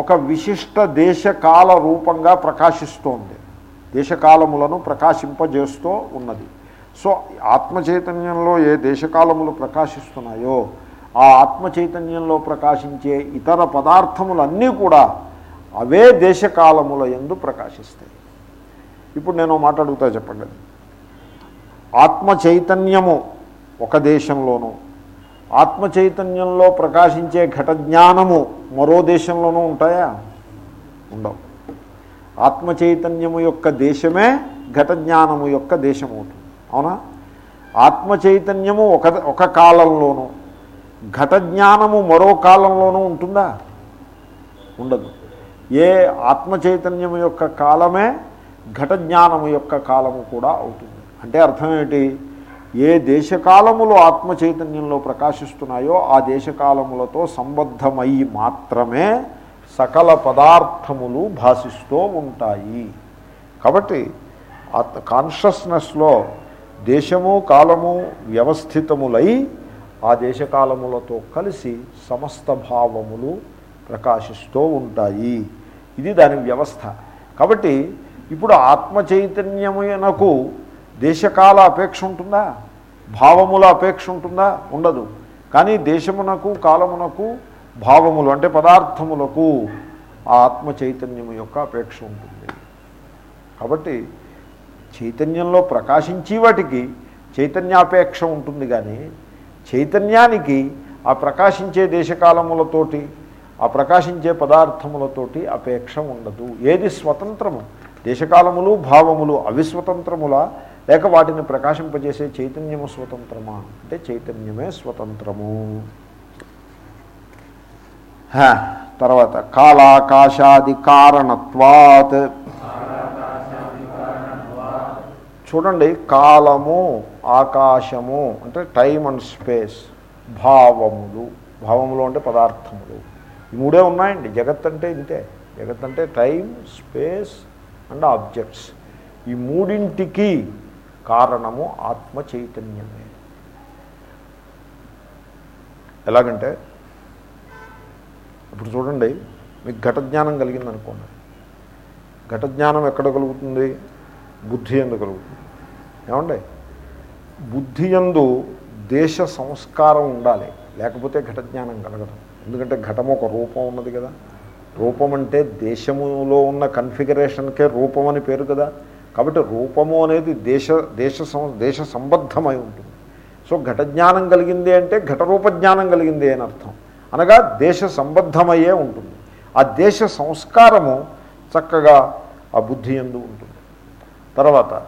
ఒక విశిష్ట దేశకాల రూపంగా ప్రకాశిస్తోంది. దేశకాలములను ప్రకాశింపజేస్తూ ఉన్నది. సో ఆత్మచైతన్యంలో ఏ దేశకాలములు ప్రకాశిస్తున్నాయో ఆ ఆత్మచైతన్యంలో ప్రకాశించే ఇతర పదార్థములన్నీ కూడా అవే దేశకాలముల ఎందు ప్రకాశిస్తాయి. ఇప్పుడు నేను మాట్లాడుగుతా చెప్పండి. ఆత్మ చైతన్యము ఒక దేశంలోనూ ఆత్మ చైతన్యంలో ప్రకాశించే ఘట జ్ఞానము మరో దేశంలోనూ ఉంటాయా? ఉండవు. ఆత్మ చైతన్యము యొక్క దేశమే ఘట జ్ఞానము యొక్క దేశం అవుతుంది అవునా? ఆత్మ చైతన్యము ఒక ఒక కాలంలోనూ ఘట జ్ఞానము మరో కాలంలోనూ ఉంటుందా? ఉండదు. ఏ ఆత్మ చైతన్యం యొక్క కాలమే ఘట జ్ఞానము యొక్క కాలము కూడా అవుతుంది. అంటే అర్థం ఏమిటి ఏ దేశకాలములు ఆత్మ చైతన్యంలో ప్రకాశిస్తున్నాయో ఆ దేశకాలములతో సంబద్ధమై మాత్రమే సకల పదార్థములు భాషిస్తూ ఉంటాయి. కాబట్టి ఆత్మ కాన్షియస్నెస్లో దేశము కాలము వ్యవస్థితములై ఆ దేశకాలములతో కలిసి సమస్త భావములు ప్రకాశిస్తూ ఉంటాయి. ఇది దాని వ్యవస్థ. కాబట్టి ఇప్పుడు ఆత్మ చైతన్యమునకు దేశకాల అపేక్ష ఉంటుందా? భావముల అపేక్ష ఉంటుందా? ఉండదు. కానీ దేశమునకు కాలమునకు భావములు అంటే పదార్థములకు ఆ ఆత్మ చైతన్యము యొక్క అపేక్ష ఉంటుంది. కాబట్టి చైతన్యంలో ప్రకాశించి వాటికి చైతన్యాపేక్ష ఉంటుంది కానీ చైతన్యానికి ఆ ప్రకాశించే దేశకాలములతోటి ఆ ప్రకాశించే పదార్థములతోటి అపేక్ష ఉండదు. ఏది స్వతంత్రము? దేశకాలములు భావములు అవి స్వతంత్రములా లేక వాటిని ప్రకాశింపజేసే చైతన్యము స్వతంత్రమా? అంటే చైతన్యమే స్వతంత్రము. తర్వాత కాలాకాశాది కారణత్వాత్. చూడండి కాలము ఆకాశము అంటే టైం అండ్ స్పేస్ భావములు. భావములు అంటే పదార్థములు. ఈ మూడే ఉన్నాయండి. జగత్ అంటే ఇంతే. జగత్ అంటే టైం స్పేస్ అండ్ ఆబ్జెక్ట్స్ ఈ మూడింటికి కారణము ఆత్మ చైతన్యమే. ఎలాగంటే ఇప్పుడు చూడండి మీకు ఘట జ్ఞానం కలిగింది అనుకోండి ఘట జ్ఞానం ఎక్కడ కలుగుతుంది? బుద్ధి ఎందు కలుగుతుంది? ఏమండి? బుద్ధి ఎందు దేశ సంస్కారం ఉండాలి. లేకపోతే ఘట జ్ఞానం కలగదు. ఎందుకంటే ఘటము ఒక రూపం ఉన్నది కదా. రూపం అంటే దేశములో ఉన్న కన్ఫిగరేషన్కే రూపం అని పేరు కదా. కాబట్టి రూపము అనేది దేశ దేశ సం దేశ సంబద్ధమై ఉంటుంది. సో ఘట జ్ఞానం కలిగింది అంటే ఘటరూప జ్ఞానం కలిగింది అని అర్థం. అనగా దేశ సంబద్ధమయ్యే ఉంటుంది. ఆ దేశ సంస్కారము చక్కగా ఆ బుద్ధి ఎందు ఉంటుంది. తర్వాత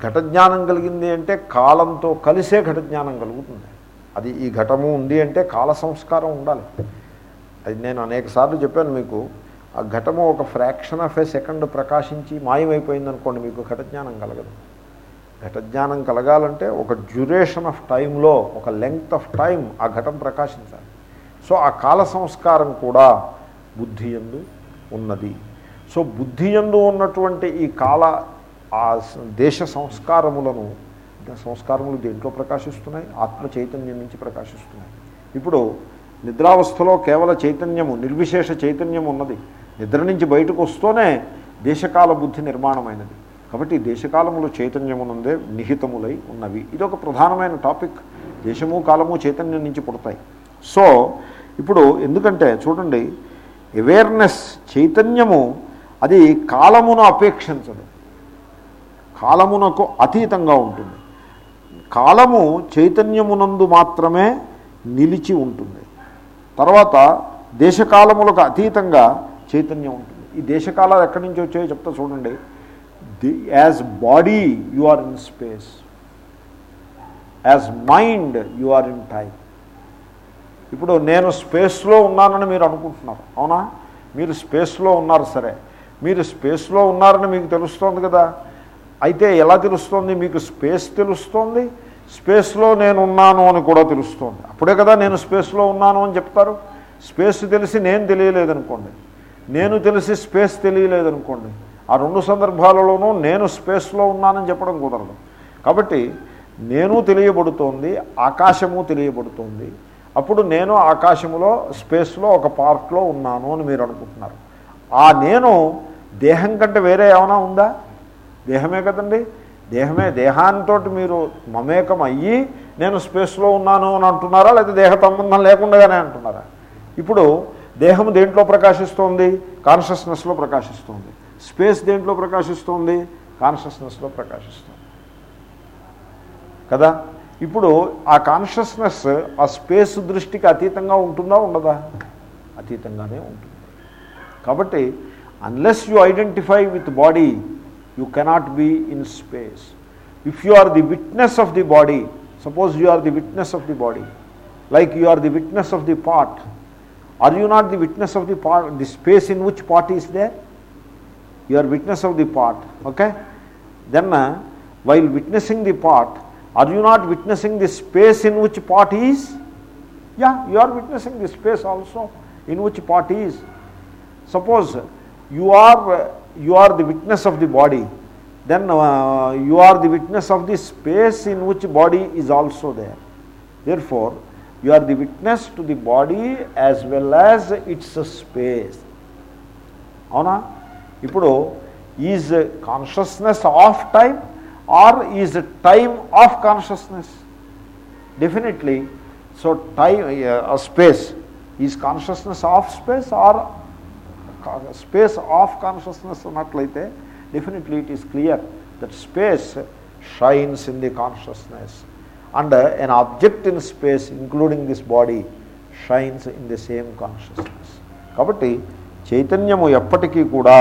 ఘటజ్ఞానం కలిగింది అంటే కాలంతో కలిసే ఘటజ్ఞానం కలుగుతుంది. అది ఈ ఘటము ఉంది అంటే కాల సంస్కారం ఉండాలి. అది నేను అనేకసార్లు చెప్పాను మీకు ఆ ఘటము ఒక ఫ్రాక్షన్ ఆఫ్ ఏ సెకండ్ ప్రకాశించి మాయమైపోయింది అనుకోండి మీకు ఘటజ్ఞానం కలగదు. ఘటజ్ఞానం కలగాలంటే ఒక డ్యూరేషన్ ఆఫ్ టైంలో ఒక లెంగ్త్ ఆఫ్ టైం ఆ ఘటం ప్రకాశించాలి. సో ఆ కాల సంస్కారం కూడా బుద్ధి ఎందు ఉన్నది. సో బుద్ధి ఎందు ఉన్నటువంటి ఈ కాల ఆ దేశ సంస్కారములను సంస్కారములు దేంట్లో ప్రకాశిస్తున్నాయి? ఆత్మ చైతన్యం నుంచి ప్రకాశిస్తున్నాయి. ఇప్పుడు నిద్రావస్థలో కేవల చైతన్యము నిర్విశేష చైతన్యం ఉన్నది. నిద్ర నుంచి బయటకు వస్తూనే దేశకాల బుద్ధి నిర్మాణమైనది. కాబట్టి దేశకాలములు చైతన్యమునందే నిహితములై ఉన్నవి. ఇది ఒక ప్రధానమైన టాపిక్. దేశము కాలము చైతన్యం నుంచి పుడతాయి. సో ఇప్పుడు ఎందుకంటే చూడండి అవేర్నెస్ చైతన్యము అది కాలమును అపేక్షించదు. కాలమునకు అతీతంగా ఉంటుంది. కాలము చైతన్యమునందు మాత్రమే నిలిచి ఉంటుంది. తర్వాత దేశకాలములకు అతీతంగా చైతన్యం ఉంటుంది. ఈ దేశకాలాలు ఎక్కడి నుంచి వచ్చాయో చెప్తా చూడండి. The as body you are in space as mind you are in time ఇప్పుడు నేను స్పేస్లో ఉన్నానని మీరు అనుకుంటున్నారు. అవునా? మీరు స్పేస్లో ఉన్నారు సరే. మీరు స్పేస్లో ఉన్నారని మీకు తెలుస్తోంది కదా. అయితే ఎలా తెలుస్తోంది? మీకు స్పేస్ తెలుస్తోంది? స్పేస్లో నేను ఉన్నాను అని కూడా తెలుస్తోంది. అప్పుడే కదా నేను స్పేస్లో ఉన్నాను అని చెప్తారు. స్పేస్ తెలిసి నేను తెలియలేదనుకోండి. నేను తెలిసి స్పేస్ తెలియలేదనుకోండి. ఆ రెండు సందర్భాలలోనూ నేను స్పేస్లో ఉన్నానని చెప్పడం కుదరదు. కాబట్టి నేను తెలియబడుతోంది ఆకాశము తెలియబడుతోంది. అప్పుడు నేను ఆకాశములో స్పేస్లో ఒక పార్ట్లో ఉన్నాను అని మీరు అనుకుంటున్నారు. ఆ నేను దేహం కంటే వేరే ఏమైనా ఉందా? దేహమే కదండి? దేహమే దేహాంతో మీరు మమేకం అయ్యి నేను స్పేస్లో ఉన్నాను అని అంటున్నారా? లేదా దేహ సంబంధం లేకుండానే అంటున్నారా? ఇప్పుడు దేహం దేంట్లో ప్రకాశిస్తోంది? కాన్షియస్నెస్లో ప్రకాశిస్తోంది. స్పేస్ దేంట్లో ప్రకాశిస్తోంది? కాన్షియస్నెస్లో ప్రకాశిస్తుంది. కదా? ఇప్పుడు ఆ కాన్షియస్నెస్ ఆ స్పేస్ దృష్టికి అతీతంగా ఉంటుందా ఉండదా? అతీతంగానే ఉంటుంది. కాబట్టి unless you identify with body You cannot be in space. If you are the witness of the body, suppose you are the witness of the body, like you are the witness of the pot, are you not the witness of the pot, the space in which pot is there? You are witness of the pot, okay? Then, uh, while witnessing the pot, are you not witnessing the space in which pot is? Yeah, you are witnessing the space also in which pot is. Suppose you are uh, you are the witness of the body, then uh, you are the witness of the space in which body is also there. Therefore, you are the witness to the body as well as its space. అవునా ఇప్పుడు is consciousness of time or is time of consciousness definitely so time space is consciousness of space or space of consciousness అన్నట్లయితే definitely it is clear that space shines in the consciousness and an object in space including this body shines in the same consciousness కాబట్టి చైతన్యము ఎప్పటికీ కూడా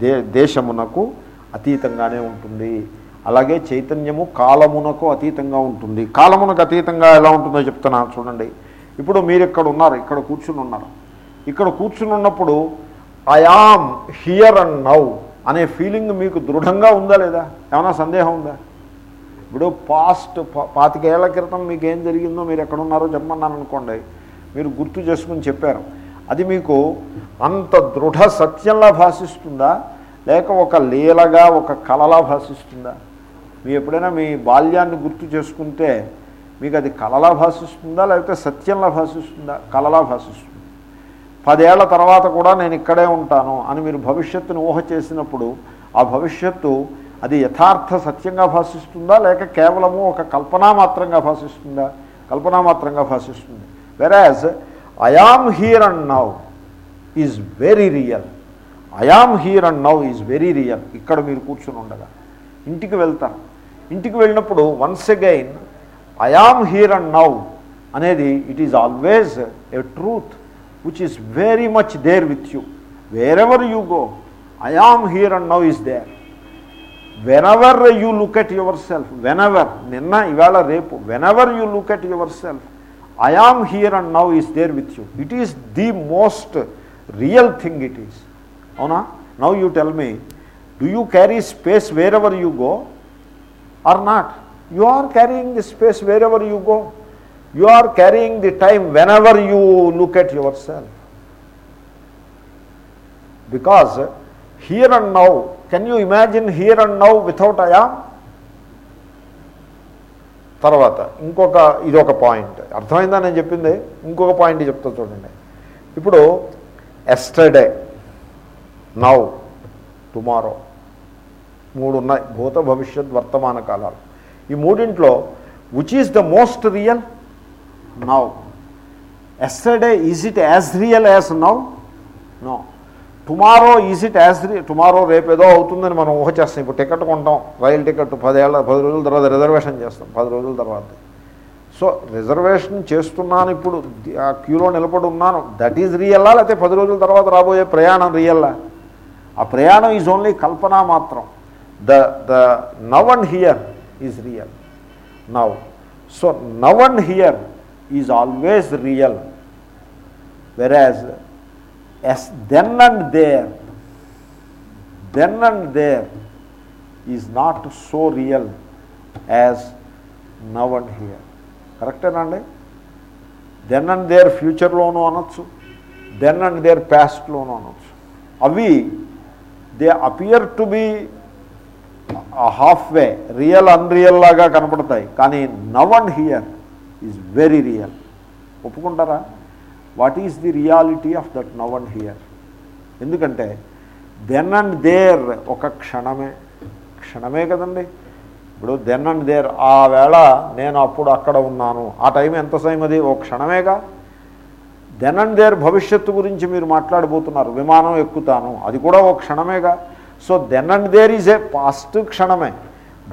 they దేశమునకు అతీతంగానే ఉంటుంది. అలాగే చైతన్యము కాలమునకు అతీతంగా ఉంటుంది. కాలమునకు అతీతంగా ఎలా ఉంటుందో చెప్తున్నాను చూడండి. ఇప్పుడు మీరు ఇక్కడ ఉన్నారు? ఇక్కడ కూర్చుని ఉన్నారు. ఇక్కడ కూర్చుని ఉన్నప్పుడు I am here and now అనే ఫీలింగ్ మీకు దృఢంగా ఉందా లేదా? ఏమైనా సందేహం ఉందా? ఇప్పుడు పాస్ట్ పాతికేళ్ళ క్రితం మీకు ఏం జరిగిందో మీరు ఎక్కడున్నారో చెప్పమన్నాను అనుకోండి మీరు గుర్తు చేసుకుని చెప్పారు. అది మీకు అంత దృఢ సత్యంలా భాషిస్తుందా? లేక ఒక లీలగా ఒక కళలా భాషిస్తుందా? మీ ఎప్పుడైనా మీ బాల్యాన్ని గుర్తు చేసుకుంటే మీకు అది కళలా భాషిస్తుందా? లేకపోతే సత్యంలా భాషిస్తుందా? కళలా భాషిస్తుందా? పదేళ్ళ తర్వాత కూడా నేను ఇక్కడే ఉంటాను అని మీరు భవిష్యత్తును ఊహ చేసినప్పుడు ఆ భవిష్యత్తు అది యథార్థ సత్యంగా భాషిస్తుందా? లేక కేవలము ఒక కల్పనా మాత్రంగా భాషిస్తుందా? కల్పనా మాత్రంగా భాషిస్తుంది. Whereas I am here and now is very real I am here and now is very real ఇక్కడ మీరు కూర్చుని ఉండగా. ఇంటికి వెళ్తారు ఇంటికి వెళ్ళినప్పుడు once again I am here and now అనేది it is always a truth which is very much there with you wherever you go I am here and now is there whenever you look at yourself whenever నిన్న ఇవాళ రేపు whenever you look at yourself I am here and now is there with you it is the most real thing it is అవునా now you tell me do you carry space wherever you go or not you are carrying the space wherever You you are carrying the time whenever you look at yourself because here and now can you imagine here and now without I am తర్వాత ఇంకొక ఇది ఒక point అర్థమైందా నేను చెప్పింది? ఇంకొక point చెప్తా చూడండి. ఇప్పుడు ఎస్టర్డే నౌ టుమారో మూడు ఉన్నాయి. భూత భవిష్యత్ వర్తమాన కాలాలు. ఈ మూడింట్లో which is the most real now yesterday is it as real as now no tomorrow is it as real tomorrow రేపు ఏదో అవుతుందని మనం ఊహ చేస్తాం. ఇప్పుడు టికెట్ కొంటాం. రైలు టికెట్ పదేళ్ళ పది రోజుల తర్వాత రిజర్వేషన్ చేస్తాం. పది రోజుల తర్వాత. సో రిజర్వేషన్ చేస్తున్నాను ఇప్పుడు. ఆ క్యూలో నిలబడి ఉన్నాను. దట్ ఈజ్ రియల్లా లేకపోతే పది రోజుల తర్వాత రాబోయే ప్రయాణం రియల్లా ఆ? ప్రయాణం ఈజ్ ఓన్లీ కల్పన మాత్రం. The the now and here is real now so now and here is always real whereas as then and there then and there is not so real as now and here కరెక్టేనండి then and? There ఫ్యూచర్లోనూ అనొచ్చు. Then and there ప్యాస్ట్లోనూ అనొచ్చు. అవి they appear to be half way real unreal లాగా కనపడతాయి. కానీ now and here is very real ఒప్పుకుంటారా? What is the reality of that now and here ఎందుకంటే దెన్ అండ్ దేర్ ఒక క్షణమే. క్షణమే కదండి. ఇప్పుడు దెన్ అండ్ దేర్ ఆ వేళ నేను అప్పుడు అక్కడ ఉన్నాను. ఆ టైం ఎంత సమయం అది? ఓ క్షణమేగా. దెన్ అండ్ దేర్ భవిష్యత్తు గురించి మీరు మాట్లాడబోతున్నారు. విమానం ఎక్కుతాను. అది కూడా ఓ క్షణమేగా. So then and there is a past క్షణమే.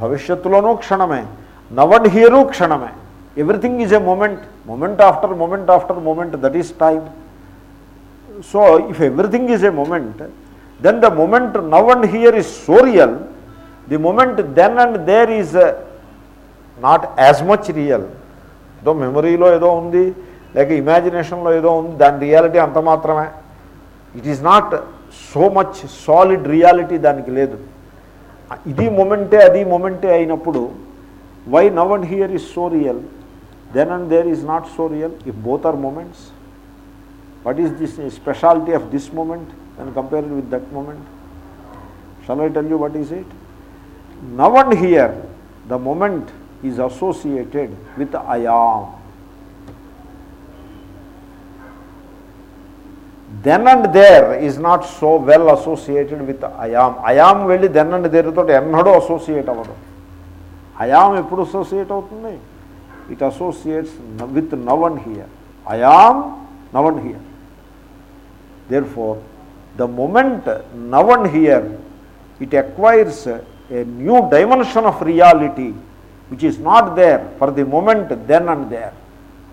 భవిష్యత్తులోనూ క్షణమే. నవ్ అండ్ హియరు క్షణమే. Everything is a moment moment after moment after moment that is time so if everything is a moment then the moment now and here is so real the moment then and there is not as much real ఏదో మెమరీలో ఏదో ఉంది లేక ఇమాజినేషన్లో ఏదో ఉంది దాని reality అంత మాత్రమే. It is not so much solid reality దానికి లేదు. ఇది మొమెంటే అది మొమెంటే అయినప్పుడు why now and here is so real then and there is not so real if both are moments what is this speciality of this moment and compare with that moment shall I tell you what is it now and here the moment is associated with I am then and there is not so well associated with I am I am వెళ్ళి then and there తోటి ఎన్నడూ associate అవ్వదు. I'm ఎప్పుడు associate అవుతుంది? it associates with navan here. I am navan here. Therefore, the moment navan here, it acquires a new dimension of reality which is not there for the moment then and there.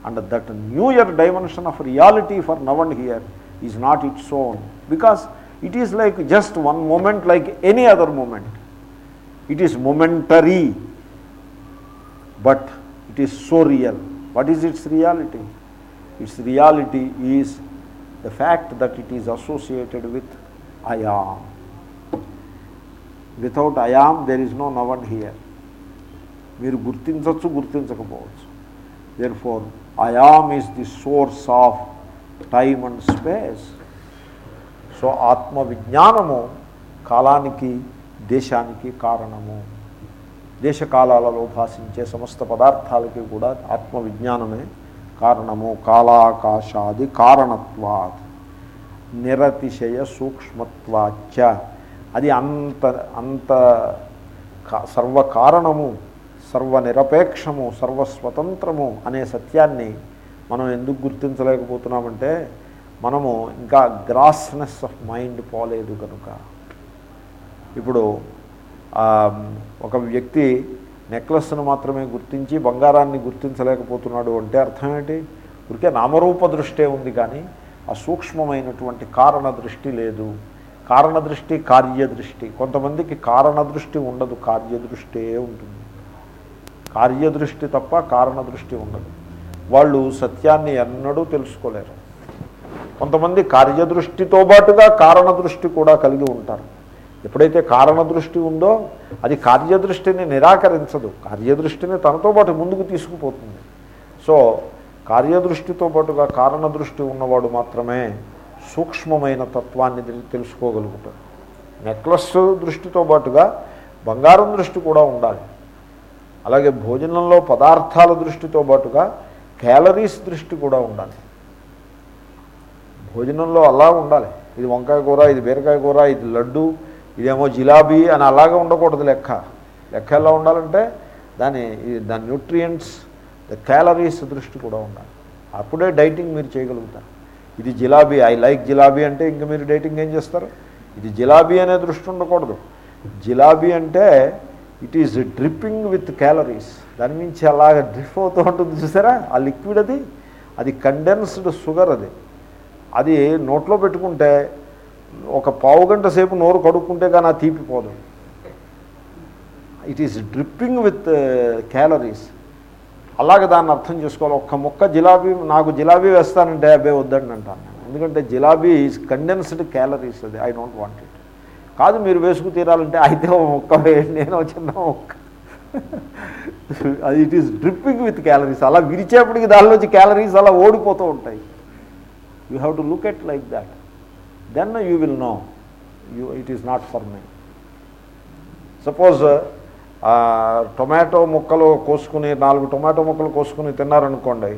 And that newer dimension of reality for navan here is not its own because it is like just one moment like any other moment. It is momentary. But moment it is momentary but it is so real what is its reality its reality is the fact that it is associated with I am without I am there is no now and here మీరు గుర్తించవచ్చు గుర్తించకపోవచ్చు. Therefore I am is the source of time and space so ఆత్మ విజ్ఞానము కాలానికి దేశానికి కారణము. దేశకాలాలలో భాషించే సమస్త పదార్థాలకి కూడా ఆత్మవిజ్ఞానమే కారణము. కాలాకాశాది కారణత్వాత్. నిరతిశయ సూక్ష్మత్వాచ అది అంత అంత సర్వకారణము సర్వనిరపేక్షము సర్వస్వతంత్రము అనే సత్యాన్ని మనం ఎందుకు గుర్తించలేకపోతున్నామంటే మనము ఇంకా గ్రాస్నెస్ ఆఫ్ మైండ్ పోలేదు కనుక. ఇప్పుడు ఒక వ్యక్తి నెక్లెస్ను మాత్రమే గుర్తించి బంగారాన్ని గుర్తించలేకపోతున్నాడు అంటే అర్థం ఏంటి? ఊరికే నామరూప దృష్టే ఉంది కానీ ఆ సూక్ష్మమైనటువంటి కారణ దృష్టి లేదు. కారణ దృష్టి కార్యదృష్టి కొంతమందికి కారణ దృష్టి ఉండదు కార్యదృష్టే ఉంటుంది. కార్యదృష్టి తప్ప కారణ దృష్టి ఉండదు. వాళ్ళు సత్యాన్ని ఎన్నడూ తెలుసుకోలేరు. కొంతమంది కార్యదృష్టితో పాటుగా కారణ దృష్టి కూడా కలిగి ఉంటారు. ఎప్పుడైతే కారణ దృష్టి ఉందో అది కార్యదృష్టిని నిరాకరించదు. కార్యదృష్టిని తనతో పాటు ముందుకు తీసుకుపోతుంది. సో కార్యదృష్టితో పాటుగా కారణ దృష్టి ఉన్నవాడు మాత్రమే సూక్ష్మమైన తత్వాన్ని తెలుసుకోగలుగుతాడు. నెక్లెస్ దృష్టితో పాటుగా బంగారం దృష్టి కూడా ఉండాలి. అలాగే భోజనంలో పదార్థాల దృష్టితో పాటుగా క్యాలరీస్ దృష్టి కూడా ఉండాలి. భోజనంలో అలా ఉండాలి. ఇది వంకాయ కూర ఇది బీరకాయ కూర ఇది లడ్డు ఇదేమో జిలాబీ అని అలాగే ఉండకూడదు లెక్క. లెక్క ఎలా ఉండాలంటే దాని దాని న్యూట్రియంట్స్ ద క్యాలరీస్ దృష్టి కూడా ఉండాలి. అప్పుడే డైటింగ్ మీరు చేయగలుగుతారు. ఇది జిలాబీ ఐ లైక్ జిలాబీ అంటే ఇంక మీరు డైటింగ్ ఏం చేస్తారు? ఇది జిలాబీ అనే దృష్టి ఉండకూడదు. జిలాబీ అంటే it is dripping with calories దాని నుంచి అలాగ డ్రిప్ అవుతూ ఉంటుంది చూసారా? ఆ లిక్విడ్ అది. అది కండెన్స్డ్ షుగర్ అది. అది నోట్లో పెట్టుకుంటే ఒక పావు గంట సేపు నోరు కడుక్కుంటే కానీ ఆ తీపిపోదు it is dripping with calories అలాగే దాన్ని అర్థం చేసుకోవాలి. ఒక్క ముక్క జిలాబీ నాకు జిలాబీ వేస్తానంటే అబ్బే వద్దండి అంటాను ఎందుకంటే జిలాబీ ఈజ్ కండెన్స్డ్ క్యాలరీస్ అది. ఐ డోంట్ వాంట్ ఇట్ కాదు మీరు వేసుకు తీరాలంటే అయితే ఓ ముక్క వేయండి. నేను చిన్న ముక్క. అది it is dripping with calories అలా విరిచేపటికి దానిలోంచి క్యాలరీస్ అలా ఓడిపోతూ ఉంటాయి. You have to look at like that then you will know you it is not for me suppose tomato ముక్కలు కోసుకుని నాలుగు టొమాటో ముక్కలు కోసుకుని తిన్నారనుకోండి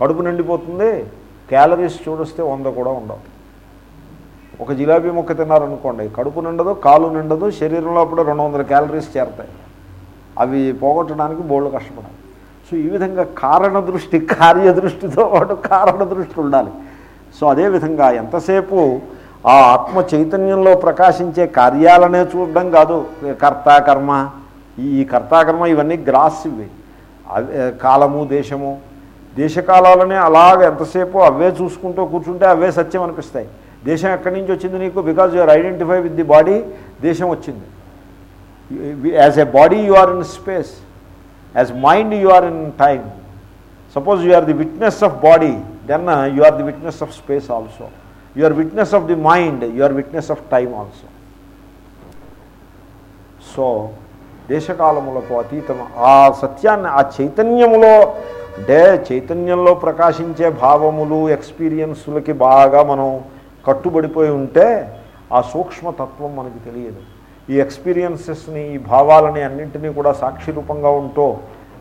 కడుపు నిండిపోతుంది క్యాలరీస్ చూడొస్తే వంద కూడా ఉండవు. ఒక జిలాబీ ముక్క తిన్నారనుకోండి కడుపు నిండదు కాలు నిండదు శరీరంలో అప్పుడు రెండు వందల క్యాలరీస్ చేరతాయి. అవి పోగొట్టడానికి బోళ్ళు కష్టపడాలి. సో ఈ విధంగా కారణ దృష్టి కార్యదృష్టితో పాటు కారణ దృష్టి ఉండాలి. సో అదేవిధంగా ఎంతసేపు ఆ ఆత్మ చైతన్యంలో ప్రకాశించే కార్యాలనే చూడడం కాదు. కర్తాకర్మ ఈ కర్తాకర్మ ఇవన్నీ గ్రాస్ ఇవి. కాలము దేశము. దేశకాలాలనే అలాగ ఎంతసేపు అవే చూసుకుంటూ కూర్చుంటే అవే సత్యం అనిపిస్తాయి. దేశం ఎక్కడి నుంచి వచ్చింది నీకు? Because you are identify with the body దేశం వచ్చింది. As a body you are in space as mind you are in time suppose you are the witness of body then you are the witness of space also you are witness of the mind you are witness of time also so దేశకాలములకు అతీతం ఆ సత్యాన్ని ఆ చైతన్యములో అంటే చైతన్యంలో ప్రకాశించే భావములు ఎక్స్పీరియన్సులకి బాగా మనం కట్టుబడిపోయి ఉంటే ఆ సూక్ష్మతత్వం మనకి తెలియదు. ఈ ఎక్స్పీరియన్సెస్ని ఈ భావాలని అన్నింటినీ కూడా సాక్షి రూపంగా ఉంటూ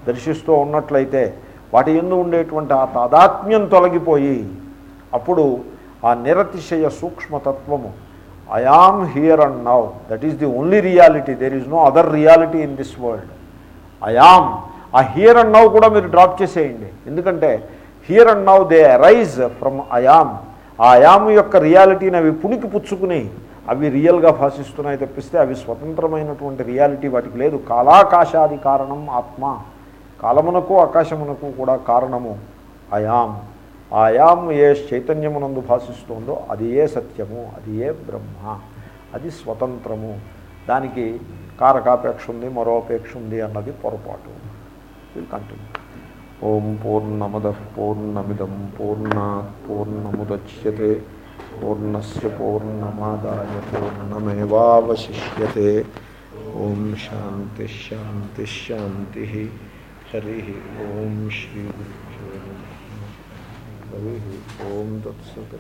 దర్శిస్తూ ఉన్నట్లయితే వాటి ఎందు ఉండేటువంటి ఆ తాదాత్మ్యం తొలగిపోయి అప్పుడు ఆ నిరతిశయ సూక్ష్మతత్వము. I am here and now that is the only reality there is no other reality in this world I am ah here and now కూడా మీరు డ్రాప్ చేసేయండి. ఎందుకంటే here and now they arise from I am ఆ I am యొక్క రియాలిటీని అవి పుణికి పుచ్చుకుని అవి రియల్గా భాషిస్తున్నాయి తప్పిస్తే అవి స్వతంత్రమైనటువంటి రియాలిటీ వాటికి లేదు. కాలాకాశాది కారణం ఆత్మ. కాలమునకు ఆకాశమునకు కూడా కారణము అయాం ఆయాం ఏ చైతన్యమునందు భాషిస్తుందో అది ఏ సత్యము అది ఏ బ్రహ్మ అది స్వతంత్రము. దానికి కారకాపేక్ష ఉంది మరో అపేక్ష ఉంది అన్నది పొరపాటు. విల్ కంటిన్యూ ఓం పూర్ణమద పూర్ణమిదం పూర్ణా పూర్ణముద్యతే పూర్ణస్ పూర్ణమాదాయ పూర్ణమేవాశిష్యే ఓం శాంతి శాంతి శాంతి. హరి. ఓం శ్రీ గురు హరి ఓం తత్సత్